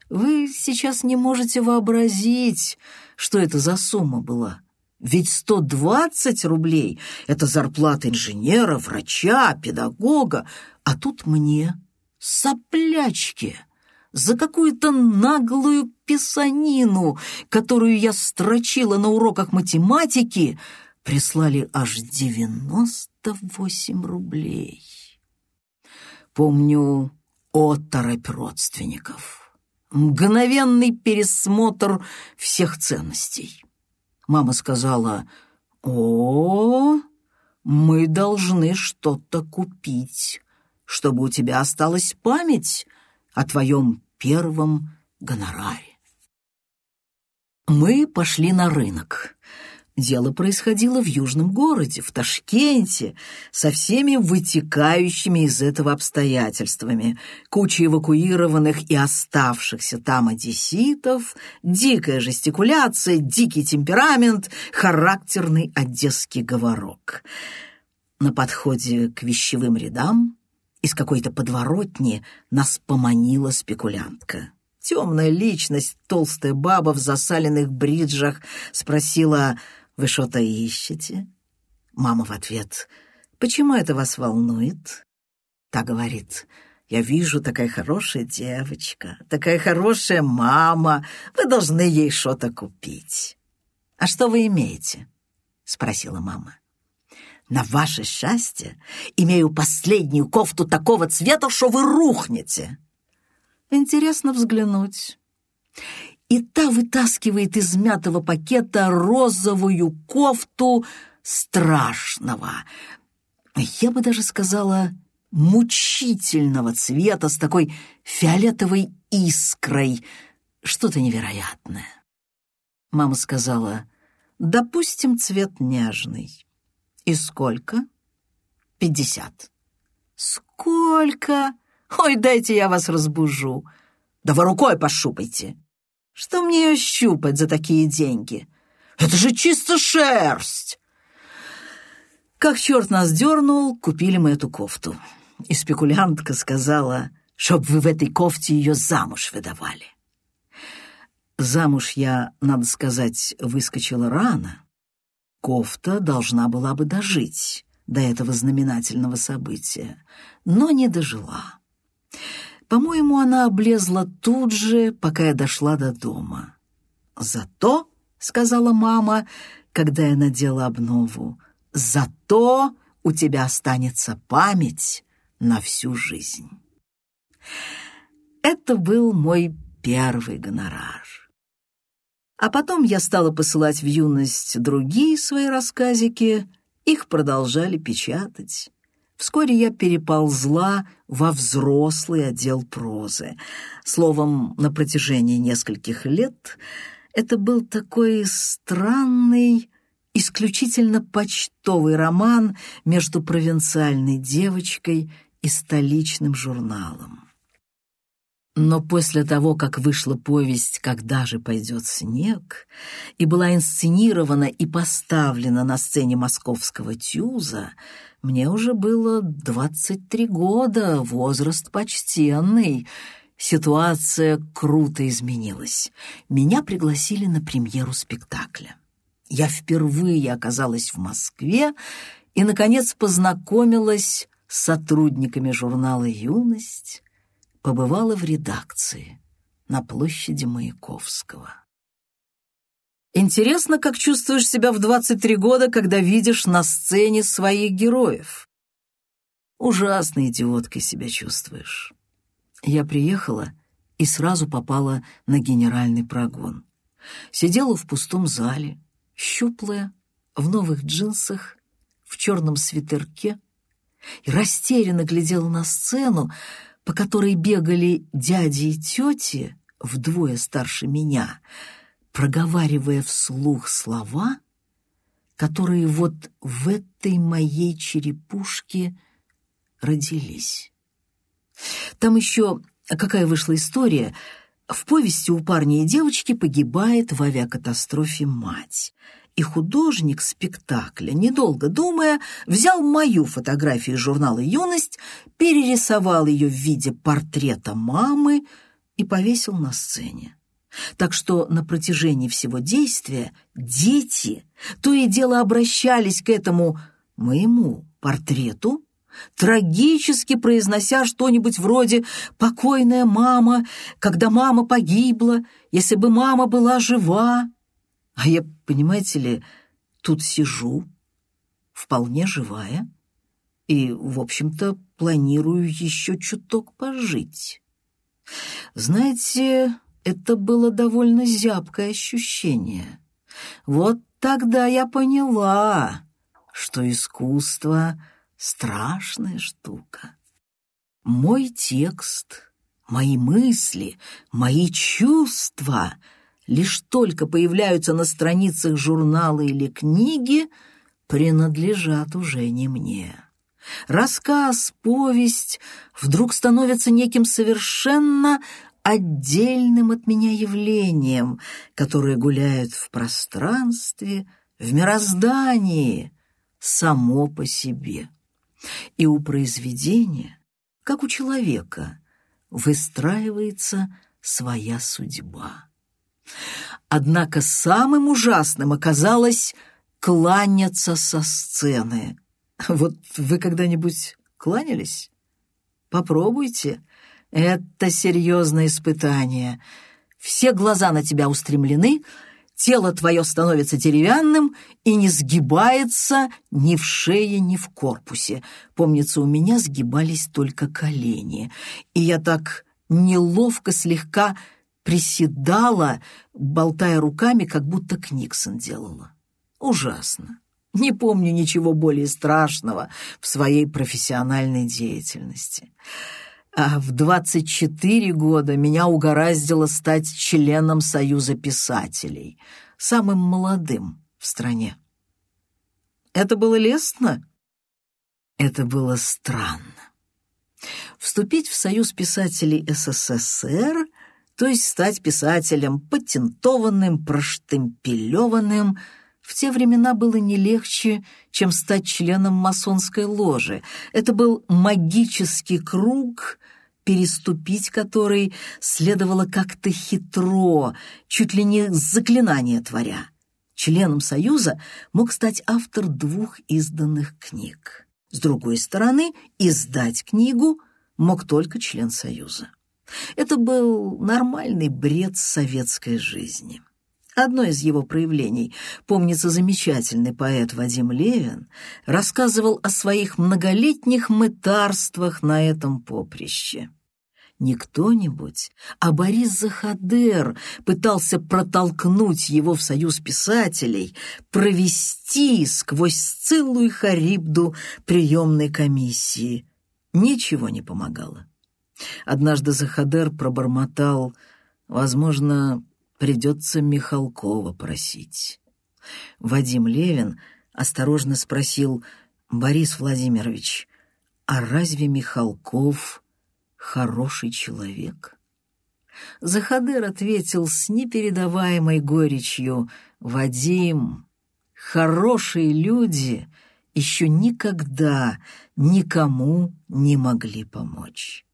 Вы сейчас не можете вообразить, что это за сумма была. Ведь сто двадцать рублей — это зарплата инженера, врача, педагога, а тут мне соплячки за какую-то наглую писанину, которую я строчила на уроках математики, прислали аж девяносто восемь рублей. Помню оторопь родственников, мгновенный пересмотр всех ценностей. Мама сказала, «О, мы должны что-то купить» чтобы у тебя осталась память о твоем первом гонораре. Мы пошли на рынок. Дело происходило в южном городе, в Ташкенте, со всеми вытекающими из этого обстоятельствами. Куча эвакуированных и оставшихся там одесситов, дикая жестикуляция, дикий темперамент, характерный одесский говорок. На подходе к вещевым рядам из какой-то подворотни нас поманила спекулянтка. Темная личность, толстая баба в засаленных бриджах спросила, «Вы что-то ищете?» Мама в ответ, «Почему это вас волнует?» Та говорит, «Я вижу, такая хорошая девочка, такая хорошая мама, вы должны ей что-то купить». «А что вы имеете?» — спросила мама. На ваше счастье имею последнюю кофту такого цвета, что вы рухнете. Интересно взглянуть. И та вытаскивает из мятого пакета розовую кофту страшного. Я бы даже сказала, мучительного цвета с такой фиолетовой искрой. Что-то невероятное. Мама сказала, допустим, цвет нежный. «И сколько?» «Пятьдесят». «Сколько? Ой, дайте я вас разбужу. Да вы рукой пощупайте. Что мне ее щупать за такие деньги? Это же чисто шерсть!» Как черт нас дернул, купили мы эту кофту. И спекулянтка сказала, чтоб вы в этой кофте ее замуж выдавали. Замуж я, надо сказать, выскочила рано, Кофта должна была бы дожить до этого знаменательного события, но не дожила. По-моему, она облезла тут же, пока я дошла до дома. «Зато», — сказала мама, когда я надела обнову, «зато у тебя останется память на всю жизнь». Это был мой первый гонорар. А потом я стала посылать в юность другие свои рассказики, их продолжали печатать. Вскоре я переползла во взрослый отдел прозы. Словом, на протяжении нескольких лет это был такой странный, исключительно почтовый роман между провинциальной девочкой и столичным журналом. Но после того, как вышла повесть «Когда же пойдет снег» и была инсценирована и поставлена на сцене московского тюза, мне уже было 23 года, возраст почтенный. Ситуация круто изменилась. Меня пригласили на премьеру спектакля. Я впервые оказалась в Москве и, наконец, познакомилась с сотрудниками журнала «Юность», побывала в редакции на площади Маяковского. Интересно, как чувствуешь себя в 23 года, когда видишь на сцене своих героев. Ужасно идиоткой себя чувствуешь. Я приехала и сразу попала на генеральный прогон. Сидела в пустом зале, щуплая, в новых джинсах, в черном свитерке, и растерянно глядела на сцену, по которой бегали дяди и тети, вдвое старше меня, проговаривая вслух слова, которые вот в этой моей черепушке родились. Там еще какая вышла история. В повести у парня и девочки погибает в авиакатастрофе мать — и художник спектакля, недолго думая, взял мою фотографию из журнала «Юность», перерисовал ее в виде портрета мамы и повесил на сцене. Так что на протяжении всего действия дети то и дело обращались к этому моему портрету, трагически произнося что-нибудь вроде «покойная мама», «когда мама погибла», «если бы мама была жива», а я, понимаете ли, тут сижу, вполне живая, и, в общем-то, планирую еще чуток пожить. Знаете, это было довольно зябкое ощущение. Вот тогда я поняла, что искусство — страшная штука. Мой текст, мои мысли, мои чувства — лишь только появляются на страницах журнала или книги, принадлежат уже не мне. Рассказ, повесть вдруг становятся неким совершенно отдельным от меня явлением, которое гуляет в пространстве, в мироздании, само по себе. И у произведения, как у человека, выстраивается своя судьба. Однако самым ужасным оказалось кланяться со сцены. Вот вы когда-нибудь кланялись? Попробуйте. Это серьезное испытание. Все глаза на тебя устремлены, тело твое становится деревянным и не сгибается ни в шее, ни в корпусе. Помнится, у меня сгибались только колени, и я так неловко слегка приседала, болтая руками, как будто Книксон делала. Ужасно. Не помню ничего более страшного в своей профессиональной деятельности. А в 24 года меня угораздило стать членом Союза писателей, самым молодым в стране. Это было лестно? Это было странно. Вступить в Союз писателей СССР — то есть стать писателем патентованным, проштемпелеванным, в те времена было не легче, чем стать членом масонской ложи. Это был магический круг, переступить который следовало как-то хитро, чуть ли не заклинание творя. Членом Союза мог стать автор двух изданных книг. С другой стороны, издать книгу мог только член Союза. Это был нормальный бред советской жизни. Одно из его проявлений, помнится замечательный поэт Вадим Левин, рассказывал о своих многолетних мытарствах на этом поприще. Не кто-нибудь, а Борис Захадер пытался протолкнуть его в союз писателей, провести сквозь целую харибду приемной комиссии. Ничего не помогало. Однажды Захадер пробормотал, возможно, придется Михалкова просить. Вадим Левин осторожно спросил, «Борис Владимирович, а разве Михалков хороший человек?» Захадер ответил с непередаваемой горечью, «Вадим, хорошие люди еще никогда никому не могли помочь».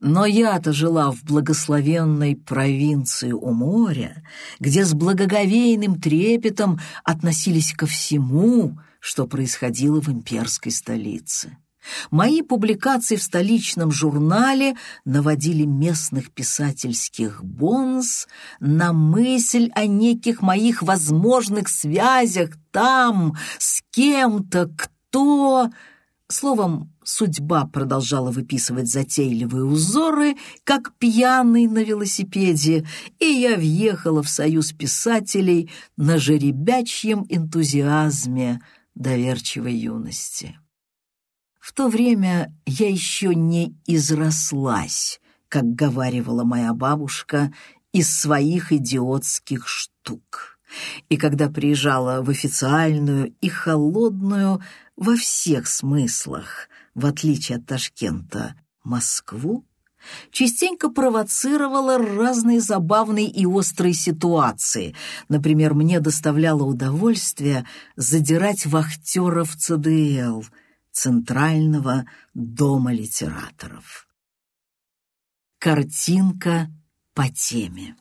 Но я-то жила в благословенной провинции у моря, где с благоговейным трепетом относились ко всему, что происходило в имперской столице. Мои публикации в столичном журнале наводили местных писательских бонс на мысль о неких моих возможных связях там с кем-то, кто... Словом, судьба продолжала выписывать затейливые узоры, как пьяный на велосипеде, и я въехала в союз писателей на жеребячьем энтузиазме доверчивой юности. В то время я еще не изрослась, как говаривала моя бабушка, из своих идиотских штук. И когда приезжала в официальную и холодную во всех смыслах, в отличие от Ташкента, Москву, частенько провоцировала разные забавные и острые ситуации. Например, мне доставляло удовольствие задирать вахтеров ЦДЛ, Центрального дома литераторов. Картинка по теме.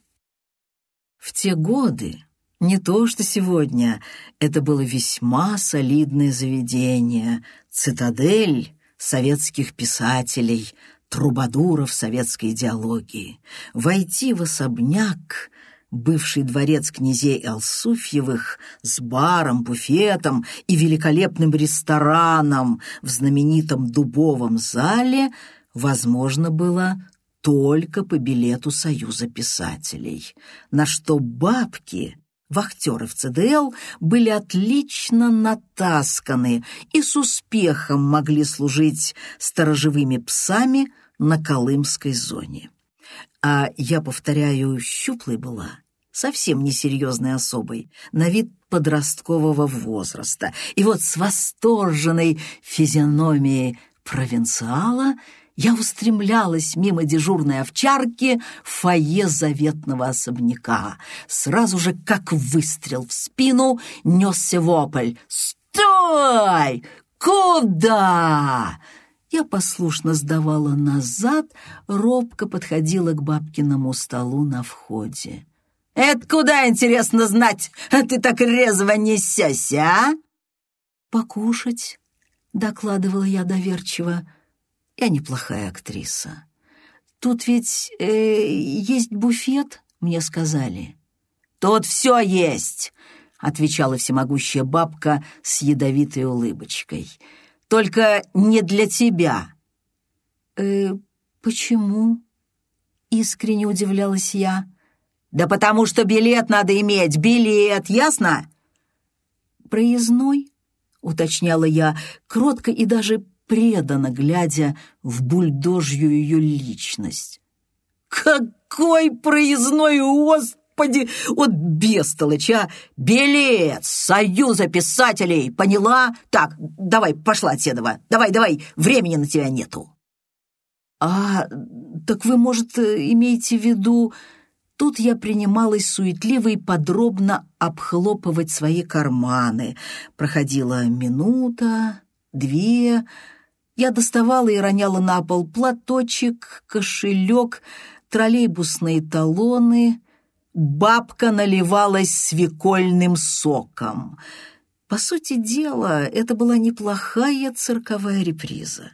В те годы не то что сегодня. Это было весьма солидное заведение, цитадель советских писателей, трубадуров советской идеологии. Войти в особняк, бывший дворец князей Алсуфьевых, с баром, буфетом и великолепным рестораном в знаменитом дубовом зале возможно было только по билету Союза писателей, на что бабки Вахтеры в ЦДЛ были отлично натасканы и с успехом могли служить сторожевыми псами на Колымской зоне. А я, повторяю, щуплой была, совсем несерьезной особой, на вид подросткового возраста. И вот с восторженной физиономией провинциала – я устремлялась мимо дежурной овчарки в фойе заветного особняка. Сразу же, как выстрел в спину, несся вопль. «Стой! Куда?» Я послушно сдавала назад, робко подходила к бабкиному столу на входе. «Это куда, интересно знать, а ты так резво несешься, а?» «Покушать», — докладывала я доверчиво. Я неплохая актриса. Тут ведь э, есть буфет, мне сказали. Тут все есть, отвечала всемогущая бабка с ядовитой улыбочкой. Только не для тебя. Э, почему? Искренне удивлялась я. Да потому что билет надо иметь, билет, ясно? Проездной, уточняла я, кротко и даже преданно глядя в бульдожью ее личность. «Какой проездной, господи! Вот бестолочь, а! Билет Союза писателей, поняла? Так, давай, пошла отседова, давай, давай, времени на тебя нету!» «А, так вы, может, имеете в виду...» Тут я принималась суетливо и подробно обхлопывать свои карманы. Проходила минута, две, я доставала и роняла на пол платочек, кошелек, троллейбусные талоны. Бабка наливалась свекольным соком. По сути дела, это была неплохая цирковая реприза.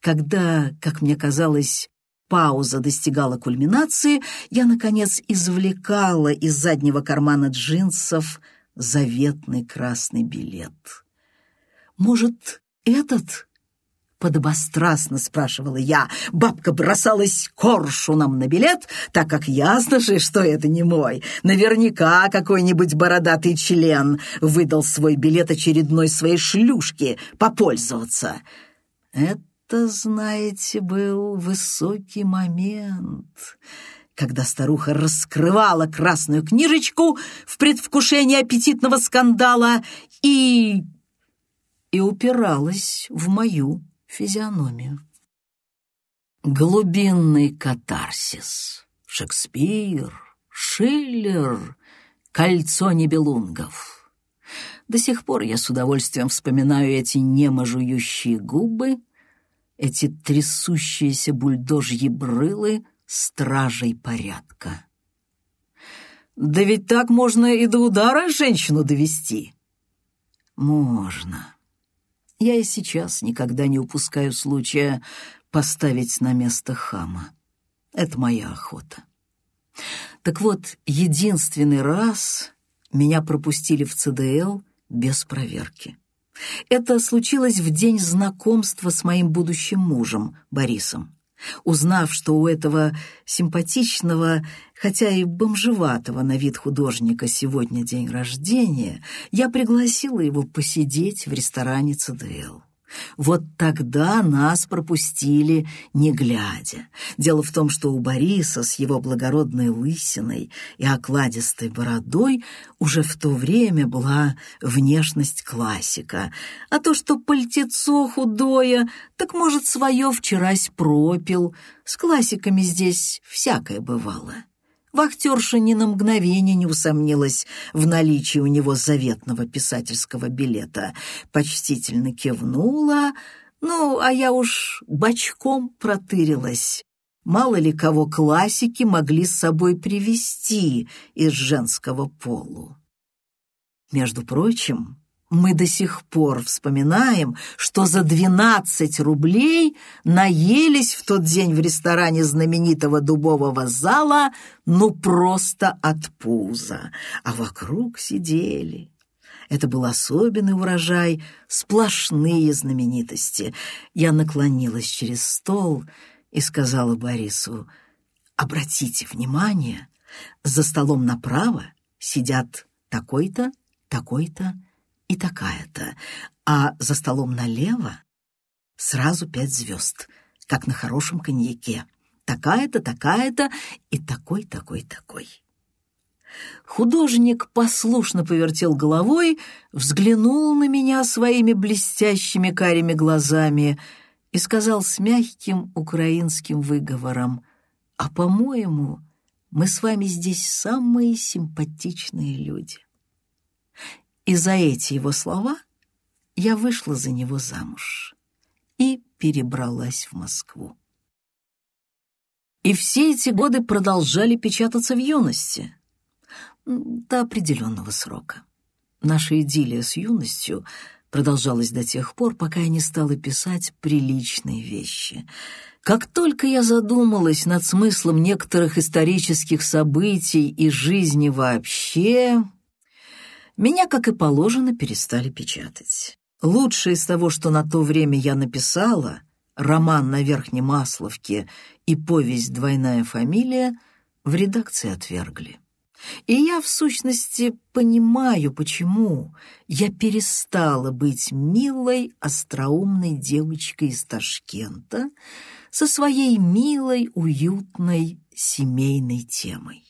Когда, как мне казалось, пауза достигала кульминации, я, наконец, извлекала из заднего кармана джинсов заветный красный билет. «Может, этот?» Подобострастно спрашивала я. Бабка бросалась коршуном на билет, так как ясно же, что это не мой. Наверняка какой-нибудь бородатый член выдал свой билет очередной своей шлюшке попользоваться. Это, знаете, был высокий момент когда старуха раскрывала красную книжечку в предвкушении аппетитного скандала и... и упиралась в мою физиономию. Глубинный катарсис. Шекспир, Шиллер, кольцо небелунгов. До сих пор я с удовольствием вспоминаю эти неможующие губы, эти трясущиеся бульдожьи брылы стражей порядка. Да ведь так можно и до удара женщину довести. Можно. Я и сейчас никогда не упускаю случая поставить на место хама. Это моя охота. Так вот, единственный раз меня пропустили в ЦДЛ без проверки. Это случилось в день знакомства с моим будущим мужем, Борисом. Узнав, что у этого симпатичного, хотя и бомжеватого на вид художника сегодня день рождения, я пригласила его посидеть в ресторане ЦДЛ. Вот тогда нас пропустили, не глядя. Дело в том, что у Бориса с его благородной лысиной и окладистой бородой уже в то время была внешность классика, а то, что пальтецо худое, так, может, свое вчерась пропил. С классиками здесь всякое бывало. Вахтерша ни на мгновение не усомнилась в наличии у него заветного писательского билета. Почтительно кивнула, ну, а я уж бочком протырилась. Мало ли кого классики могли с собой привести из женского полу. Между прочим, мы до сих пор вспоминаем, что за 12 рублей наелись в тот день в ресторане знаменитого дубового зала ну просто от пуза, а вокруг сидели. Это был особенный урожай, сплошные знаменитости. Я наклонилась через стол и сказала Борису, «Обратите внимание, за столом направо сидят такой-то, такой-то, и такая-то, а за столом налево сразу пять звезд, как на хорошем коньяке. Такая-то, такая-то и такой, такой, такой. Художник послушно повертел головой, взглянул на меня своими блестящими карими глазами и сказал с мягким украинским выговором, «А, по-моему, мы с вами здесь самые симпатичные люди». И за эти его слова я вышла за него замуж и перебралась в Москву. И все эти годы продолжали печататься в юности. До определенного срока. Наша идиллия с юностью продолжалась до тех пор, пока я не стала писать приличные вещи. Как только я задумалась над смыслом некоторых исторических событий и жизни вообще, меня, как и положено, перестали печатать. Лучшее из того, что на то время я написала, роман на Верхней Масловке и повесть «Двойная фамилия», в редакции отвергли. И я, в сущности, понимаю, почему я перестала быть милой, остроумной девочкой из Ташкента со своей милой, уютной семейной темой.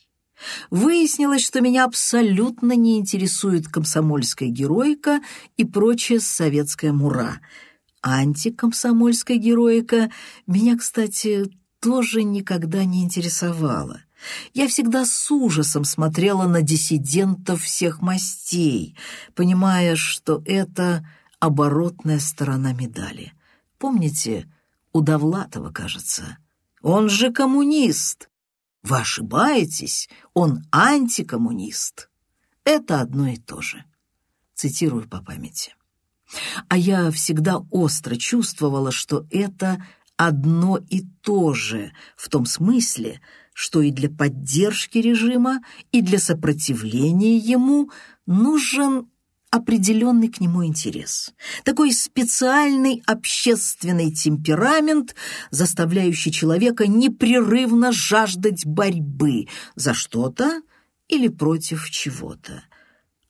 Выяснилось, что меня абсолютно не интересует комсомольская героика и прочая советская мура. Антикомсомольская героика меня, кстати, тоже никогда не интересовала. Я всегда с ужасом смотрела на диссидентов всех мастей, понимая, что это оборотная сторона медали. Помните, у Довлатова, кажется, он же коммунист. Вы ошибаетесь, он антикоммунист. Это одно и то же. Цитирую по памяти. А я всегда остро чувствовала, что это одно и то же, в том смысле, что и для поддержки режима, и для сопротивления ему нужен определенный к нему интерес. Такой специальный общественный темперамент, заставляющий человека непрерывно жаждать борьбы за что-то или против чего-то.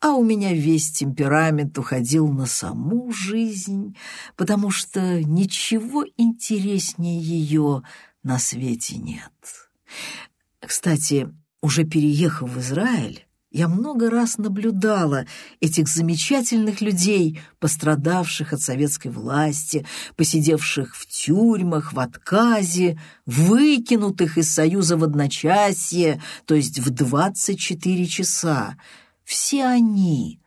А у меня весь темперамент уходил на саму жизнь, потому что ничего интереснее ее на свете нет. Кстати, уже переехав в Израиль, я много раз наблюдала этих замечательных людей, пострадавших от советской власти, посидевших в тюрьмах, в отказе, выкинутых из Союза в одночасье, то есть в 24 часа. Все они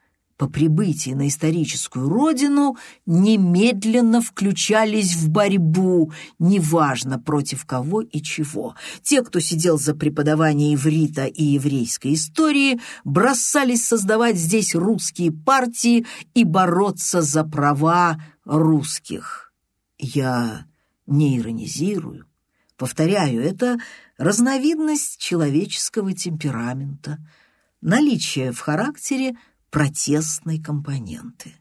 по прибытии на историческую родину немедленно включались в борьбу, неважно против кого и чего. Те, кто сидел за преподавание иврита и еврейской истории, бросались создавать здесь русские партии и бороться за права русских. Я не иронизирую. Повторяю, это разновидность человеческого темперамента, наличие в характере протестной компоненты.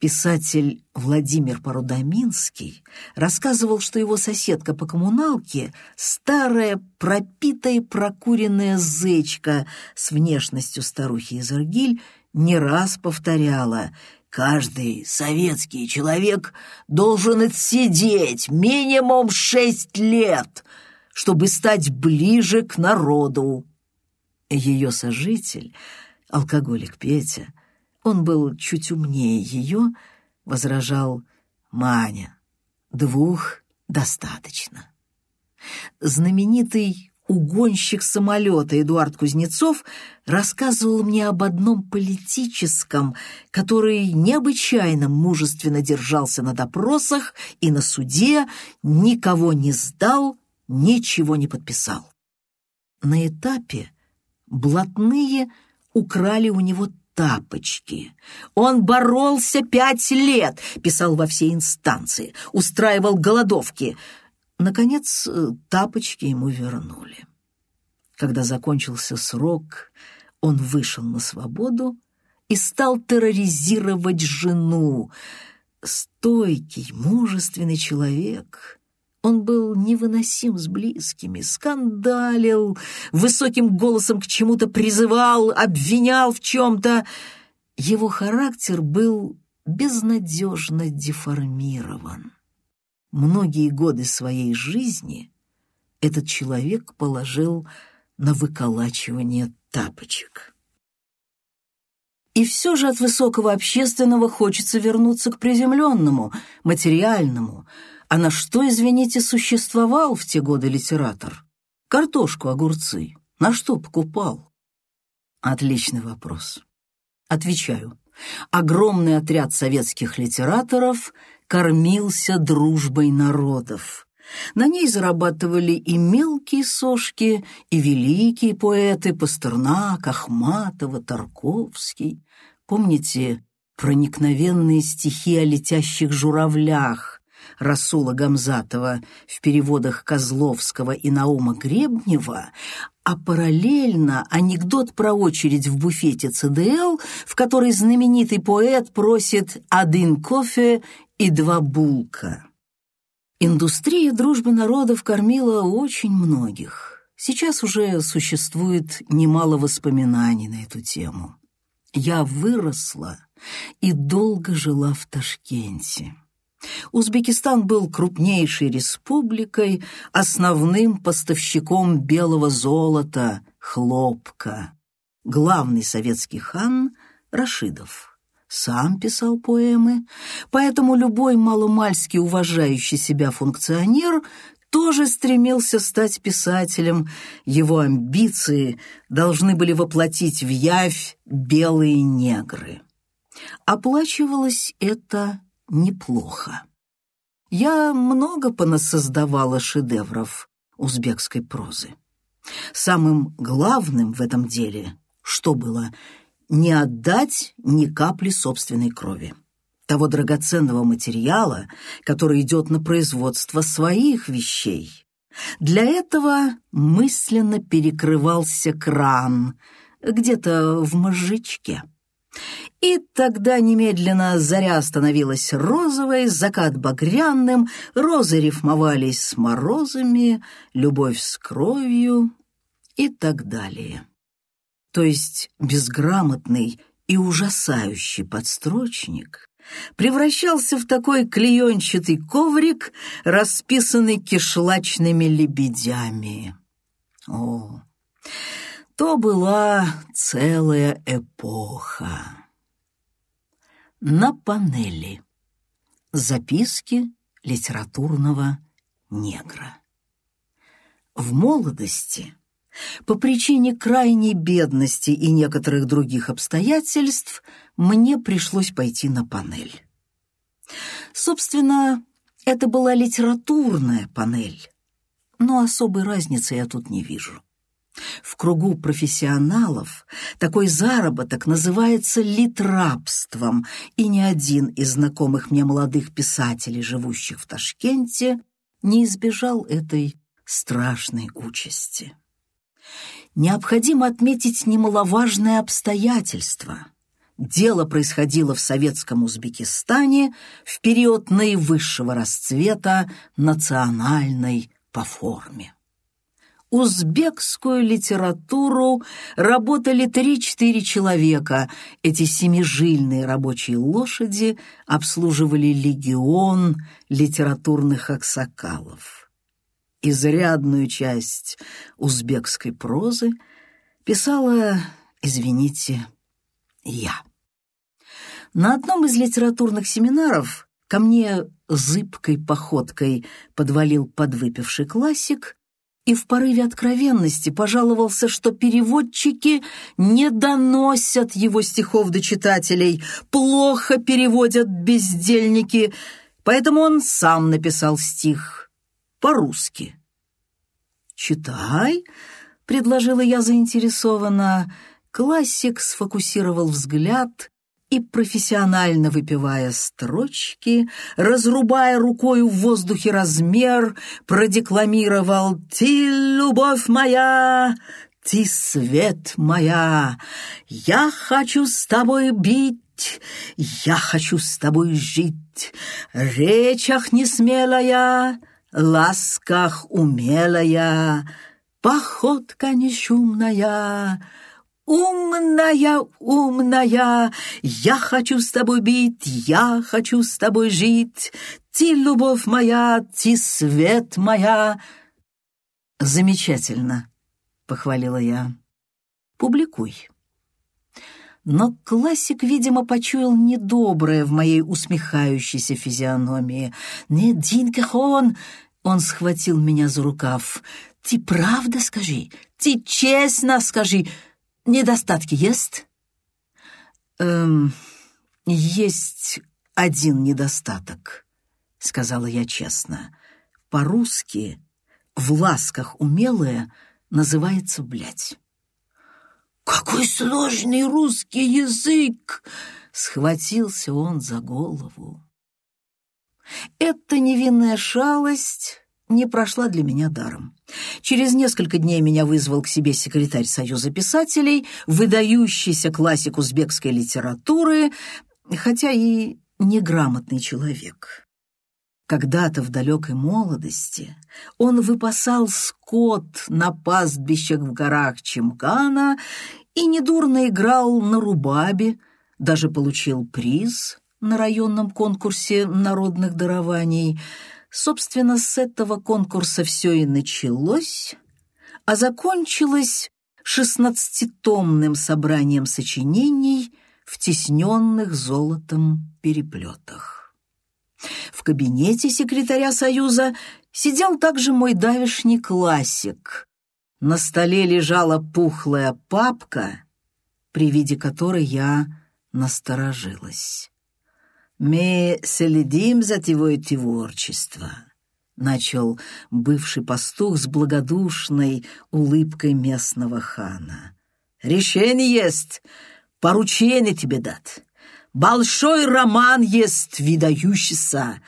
Писатель Владимир Порудоминский рассказывал, что его соседка по коммуналке — старая, пропитая прокуренная зычка с внешностью старухи из Иргиль, не раз повторяла «Каждый советский человек должен отсидеть минимум шесть лет, чтобы стать ближе к народу». Ее сожитель, алкоголик Петя, он был чуть умнее ее, возражал «Маня, двух достаточно». Знаменитый угонщик самолета Эдуард Кузнецов рассказывал мне об одном политическом, который необычайно мужественно держался на допросах и на суде, никого не сдал, ничего не подписал. На этапе блатные украли у него тапочки. Он боролся пять лет, писал во все инстанции, устраивал голодовки. Наконец, э, тапочки ему вернули. Когда закончился срок, он вышел на свободу и стал терроризировать жену. Стойкий, мужественный человек — он был невыносим с близкими, скандалил, высоким голосом к чему-то призывал, обвинял в чем-то. Его характер был безнадежно деформирован. Многие годы своей жизни этот человек положил на выколачивание тапочек. И все же от высокого общественного хочется вернуться к приземленному, материальному – а на что, извините, существовал в те годы литератор? Картошку, огурцы. На что покупал? Отличный вопрос. Отвечаю. Огромный отряд советских литераторов кормился дружбой народов. На ней зарабатывали и мелкие сошки, и великие поэты Пастернак, Ахматова, Тарковский. Помните проникновенные стихи о летящих журавлях, Расула Гамзатова в переводах Козловского и Наума Гребнева, а параллельно анекдот про очередь в буфете ЦДЛ, в которой знаменитый поэт просит «один кофе и два булка». Индустрия дружбы народов кормила очень многих. Сейчас уже существует немало воспоминаний на эту тему. Я выросла и долго жила в Ташкенте. Узбекистан был крупнейшей республикой, основным поставщиком белого золота, хлопка. Главный советский хан Рашидов сам писал поэмы, поэтому любой маломальски уважающий себя функционер тоже стремился стать писателем. Его амбиции должны были воплотить в явь белые негры. Оплачивалось это неплохо. Я много понасоздавала шедевров узбекской прозы. Самым главным в этом деле, что было, не отдать ни капли собственной крови, того драгоценного материала, который идет на производство своих вещей. Для этого мысленно перекрывался кран где-то в мозжечке. И тогда немедленно заря становилась розовой, закат багряным, розы рифмовались с морозами, любовь с кровью и так далее. То есть безграмотный и ужасающий подстрочник превращался в такой клеенчатый коврик, расписанный кишлачными лебедями. О, то была целая эпоха. На панели. Записки литературного негра. В молодости, по причине крайней бедности и некоторых других обстоятельств, мне пришлось пойти на панель. Собственно, это была литературная панель, но особой разницы я тут не вижу. В кругу профессионалов такой заработок называется литрабством, и ни один из знакомых мне молодых писателей, живущих в Ташкенте, не избежал этой страшной участи. Необходимо отметить немаловажное обстоятельство. дело происходило в советском Узбекистане в период наивысшего расцвета национальной по форме. Узбекскую литературу работали три-четыре человека. Эти семижильные рабочие лошади обслуживали легион литературных аксакалов. Изрядную часть узбекской прозы писала, извините, я. На одном из литературных семинаров ко мне зыбкой походкой подвалил подвыпивший классик и в порыве откровенности пожаловался, что переводчики не доносят его стихов до читателей, плохо переводят бездельники, поэтому он сам написал стих по-русски. «Читай», — предложила я заинтересованно. Классик сфокусировал взгляд и, профессионально выпивая строчки, разрубая рукой в воздухе размер, продекламировал «Ты, любовь моя, ты, свет моя, я хочу с тобой бить, я хочу с тобой жить, речах несмелая, ласках умелая, походка нешумная». «Умная, умная, я хочу с тобой бить, я хочу с тобой жить, ты, любовь моя, ты, свет моя». «Замечательно», — похвалила я. «Публикуй». Но классик, видимо, почуял недоброе в моей усмехающейся физиономии. «Не, Динкахон!» — он схватил меня за рукав. «Ты правда скажи? Ты честно скажи!» Недостатки есть?» «Эм, есть один недостаток», — сказала я честно. «По-русски в ласках умелое называется блядь». «Какой сложный русский язык!» — схватился он за голову. Эта невинная шалость не прошла для меня даром. Через несколько дней меня вызвал к себе секретарь Союза писателей, выдающийся классик узбекской литературы, хотя и неграмотный человек. Когда-то в далекой молодости он выпасал скот на пастбищах в горах Чемкана и недурно играл на рубабе, даже получил приз на районном конкурсе народных дарований — Собственно, с этого конкурса все и началось, а закончилось шестнадцатитомным собранием сочинений в тесненных золотом переплетах. В кабинете секретаря Союза сидел также мой давишний классик. На столе лежала пухлая папка, при виде которой я насторожилась. «Мы следим за твое творчество», — начал бывший пастух с благодушной улыбкой местного хана. «Решение есть, поручение тебе дат. Большой роман есть, видающийся».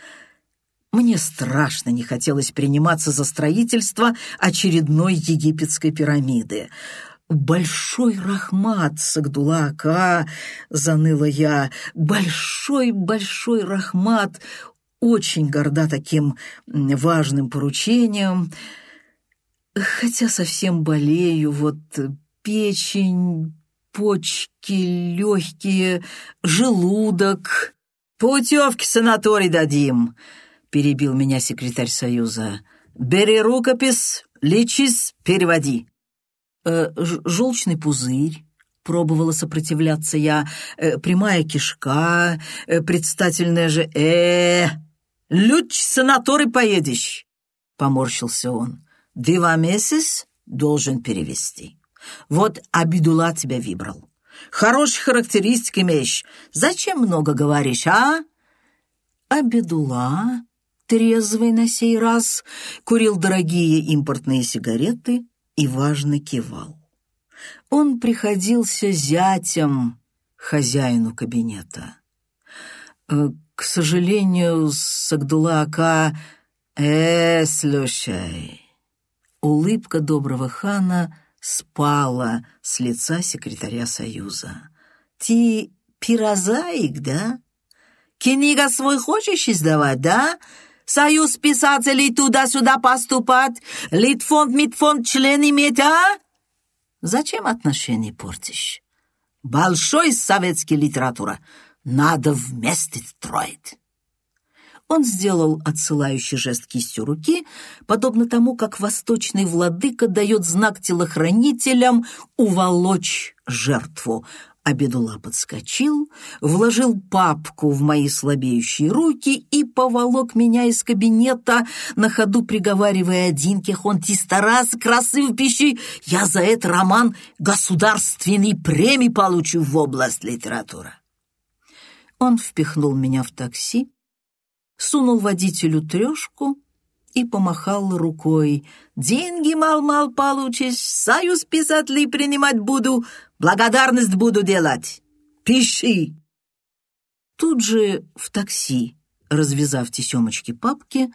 Мне страшно не хотелось приниматься за строительство очередной египетской пирамиды. «Большой рахмат, Сагдулака!» — заныла я. «Большой-большой рахмат! Очень горда таким важным поручением. Хотя совсем болею, вот печень, почки, легкие, желудок. Путевки санаторий дадим!» — перебил меня секретарь Союза. «Бери рукопись, лечись, переводи» э, желчный пузырь, пробовала сопротивляться я, э, прямая кишка, э, предстательная же э Люч санаторий поедешь, поморщился он. Два месяц должен перевести. Вот Абидула тебя выбрал. Хорошие характеристики имеешь. Зачем много говоришь, а? Абидула, трезвый на сей раз, курил дорогие импортные сигареты, и важно кивал. Он приходился зятем хозяину кабинета. Э, к сожалению, Сагдула Ака «Э, слушай». Улыбка доброго хана спала с лица секретаря Союза. «Ти пирозаик, да? Книга свой хочешь издавать, да? Союз писателей туда-сюда поступать, Литфонд, Митфонд член иметь, а? Зачем отношения портишь? Большой советский литература. Надо вместе строить. Он сделал отсылающий жест кистью руки, подобно тому, как восточный владыка дает знак телохранителям уволочь жертву. Абедула подскочил, вложил папку в мои слабеющие руки и поволок меня из кабинета, на ходу приговаривая один кехон тистарас, красив пищи, я за это роман государственной премии получу в область литературы. Он впихнул меня в такси, сунул водителю трешку и помахал рукой. «Деньги мал-мал получишь, союз писателей принимать буду, благодарность буду делать. Пиши!» Тут же в такси, развязав тесемочки папки,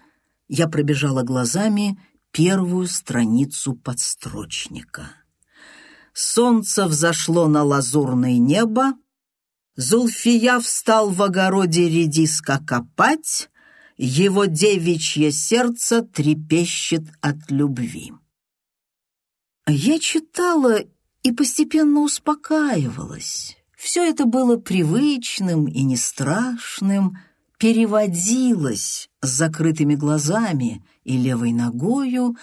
я пробежала глазами первую страницу подстрочника. Солнце взошло на лазурное небо, Зульфия встал в огороде редиска копать, его девичье сердце трепещет от любви. Я читала и постепенно успокаивалась. Все это было привычным и не страшным, переводилось с закрытыми глазами и левой ногою,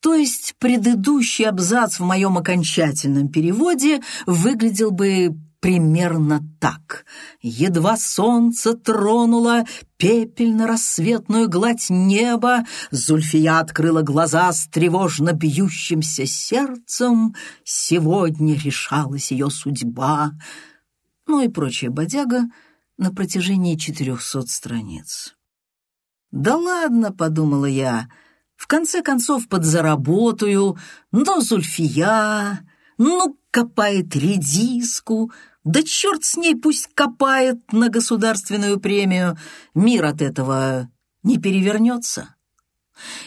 то есть предыдущий абзац в моем окончательном переводе выглядел бы примерно так. Едва солнце тронуло пепельно-рассветную гладь неба, Зульфия открыла глаза с тревожно бьющимся сердцем. Сегодня решалась ее судьба. Ну и прочая бодяга на протяжении четырехсот страниц. «Да ладно», — подумала я, — «в конце концов подзаработаю, но Зульфия, ну, копает редиску, да черт с ней, пусть копает на государственную премию. Мир от этого не перевернется.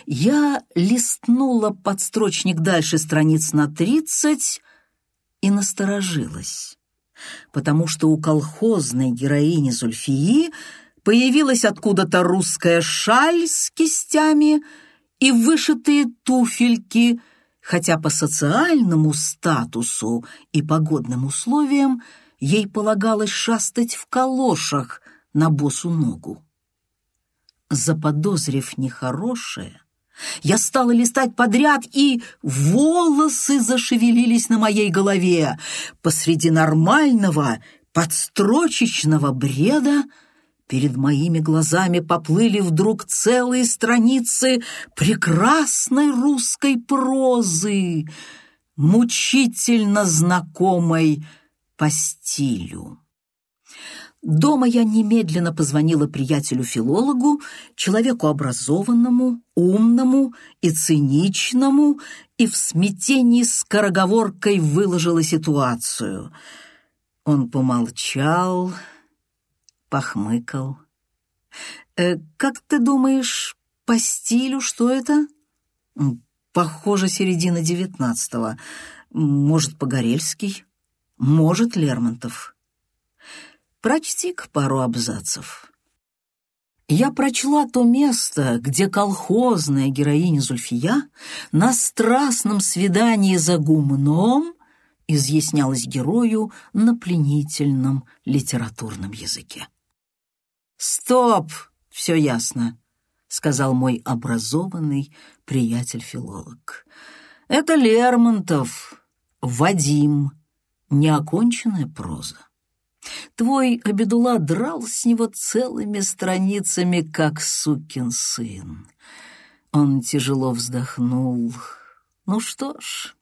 Я листнула подстрочник дальше страниц на тридцать и насторожилась, потому что у колхозной героини Зульфии появилась откуда-то русская шаль с кистями и вышитые туфельки, хотя по социальному статусу и погодным условиям ей полагалось шастать в калошах на босу ногу. Заподозрив нехорошее, я стала листать подряд, и волосы зашевелились на моей голове. Посреди нормального подстрочечного бреда перед моими глазами поплыли вдруг целые страницы прекрасной русской прозы, мучительно знакомой по стилю. Дома я немедленно позвонила приятелю-филологу, человеку образованному, умному и циничному, и в смятении скороговоркой выложила ситуацию. Он помолчал, похмыкал. «Э, «Как ты думаешь, по стилю что это?» «Похоже, середина девятнадцатого. Может, Погорельский?» Может, Лермонтов. Прочти-ка пару абзацев. Я прочла то место, где колхозная героиня Зульфия на страстном свидании за гумном изъяснялась герою на пленительном литературном языке. «Стоп! Все ясно», — сказал мой образованный приятель-филолог. «Это Лермонтов, Вадим, неоконченная проза. Твой Абедула драл с него целыми страницами, как сукин сын. Он тяжело вздохнул. Ну что ж,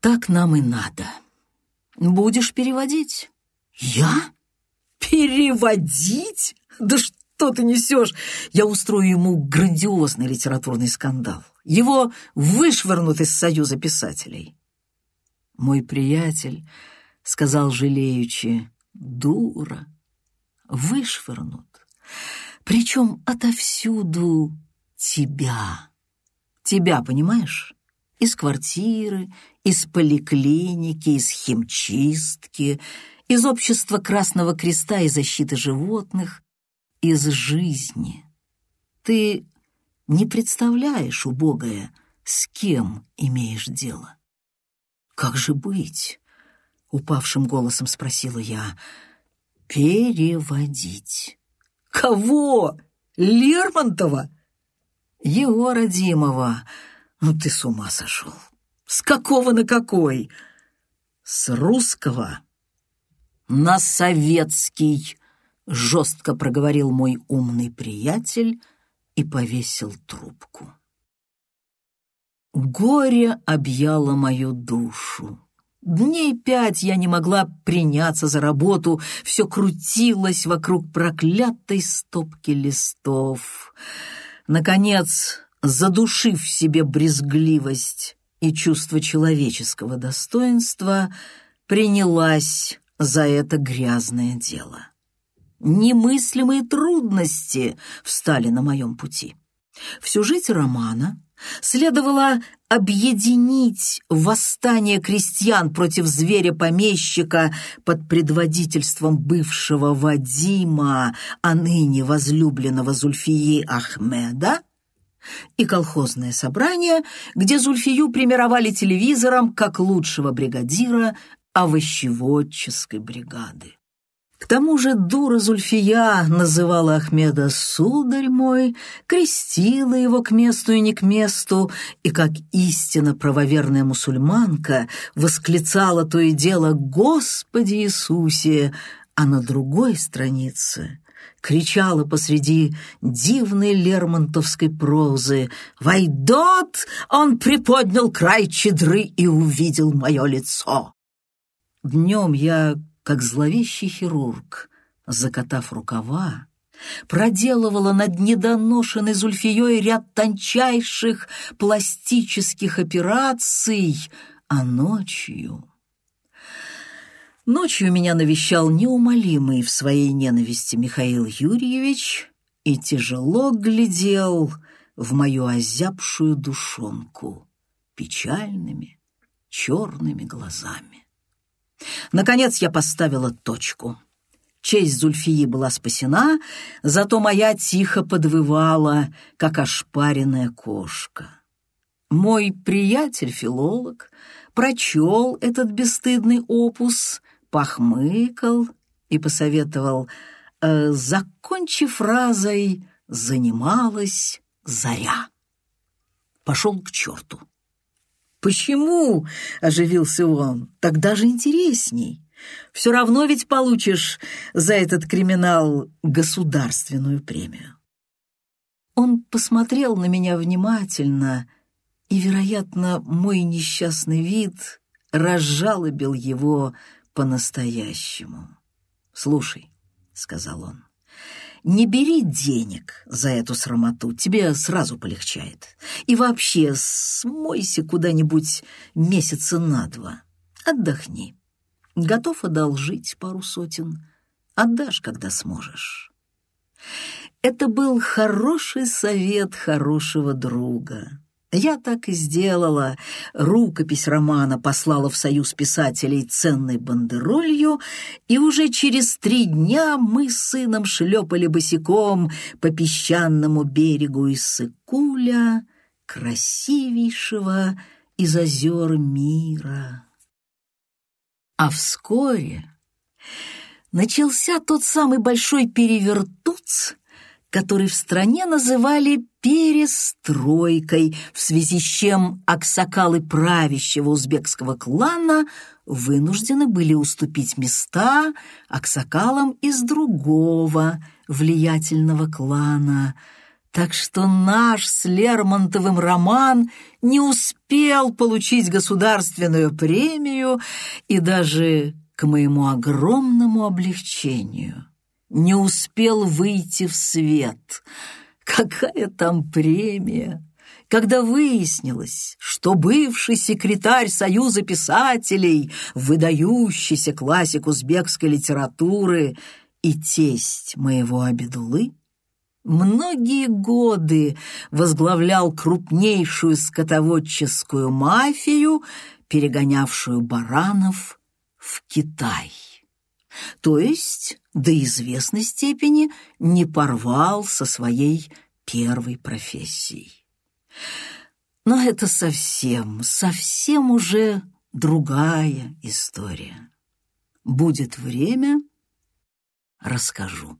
так нам и надо. Будешь переводить? Я? Переводить? Да что ты несешь? Я устрою ему грандиозный литературный скандал. Его вышвырнут из Союза писателей. Мой приятель сказал жалеючи, дура, вышвырнут, причем отовсюду тебя. Тебя, понимаешь? Из квартиры, из поликлиники, из химчистки, из общества Красного Креста и защиты животных, из жизни. Ты не представляешь, убогая, с кем имеешь дело. «Как же быть?» — упавшим голосом спросила я. «Переводить». «Кого? Лермонтова?» «Егора Димова. Ну ты с ума сошел. С какого на какой?» «С русского на советский», — жестко проговорил мой умный приятель и повесил трубку. Горе объяло мою душу. Дней пять я не могла приняться за работу, все крутилось вокруг проклятой стопки листов. Наконец, задушив в себе брезгливость и чувство человеческого достоинства, принялась за это грязное дело. Немыслимые трудности встали на моем пути. В сюжете романа следовало объединить восстание крестьян против зверя-помещика под предводительством бывшего Вадима, а ныне возлюбленного Зульфии Ахмеда, и колхозное собрание, где Зульфию примировали телевизором как лучшего бригадира овощеводческой бригады. К тому же дура Зульфия называла Ахмеда «сударь мой», крестила его к месту и не к месту, и, как истинно правоверная мусульманка, восклицала то и дело «Господи Иисусе», а на другой странице кричала посреди дивной лермонтовской прозы «Войдот!» Он приподнял край чедры и увидел мое лицо. Днем я как зловещий хирург, закатав рукава, проделывала над недоношенной Зульфией ряд тончайших пластических операций, а ночью... Ночью меня навещал неумолимый в своей ненависти Михаил Юрьевич и тяжело глядел в мою озябшую душонку печальными черными глазами. Наконец я поставила точку. Честь Зульфии была спасена, зато моя тихо подвывала, как ошпаренная кошка. Мой приятель-филолог прочел этот бесстыдный опус, похмыкал и посоветовал, э, закончив фразой «занималась заря». Пошел к черту. «Почему?» — оживился он. «Тогда же интересней. Все равно ведь получишь за этот криминал государственную премию». Он посмотрел на меня внимательно, и, вероятно, мой несчастный вид разжалобил его по-настоящему. «Слушай», — сказал он, не бери денег за эту срамоту, тебе сразу полегчает. И вообще, смойся куда-нибудь месяца на два. Отдохни. Готов одолжить пару сотен. Отдашь, когда сможешь. Это был хороший совет хорошего друга. Я так и сделала. Рукопись романа послала в Союз писателей ценной бандеролью, и уже через три дня мы с сыном шлепали босиком по песчаному берегу Иссыкуля, красивейшего из озер мира. А вскоре начался тот самый большой перевертуц, который в стране называли перестройкой, в связи с чем аксакалы правящего узбекского клана вынуждены были уступить места аксакалам из другого влиятельного клана. Так что наш с Лермонтовым роман не успел получить государственную премию и даже, к моему огромному облегчению, не успел выйти в свет. Какая там премия! Когда выяснилось, что бывший секретарь Союза писателей, выдающийся классик узбекской литературы и тесть моего Абидулы, многие годы возглавлял крупнейшую скотоводческую мафию, перегонявшую баранов в Китай. То есть до известной степени не порвал со своей первой профессией. Но это совсем, совсем уже другая история. Будет время, расскажу.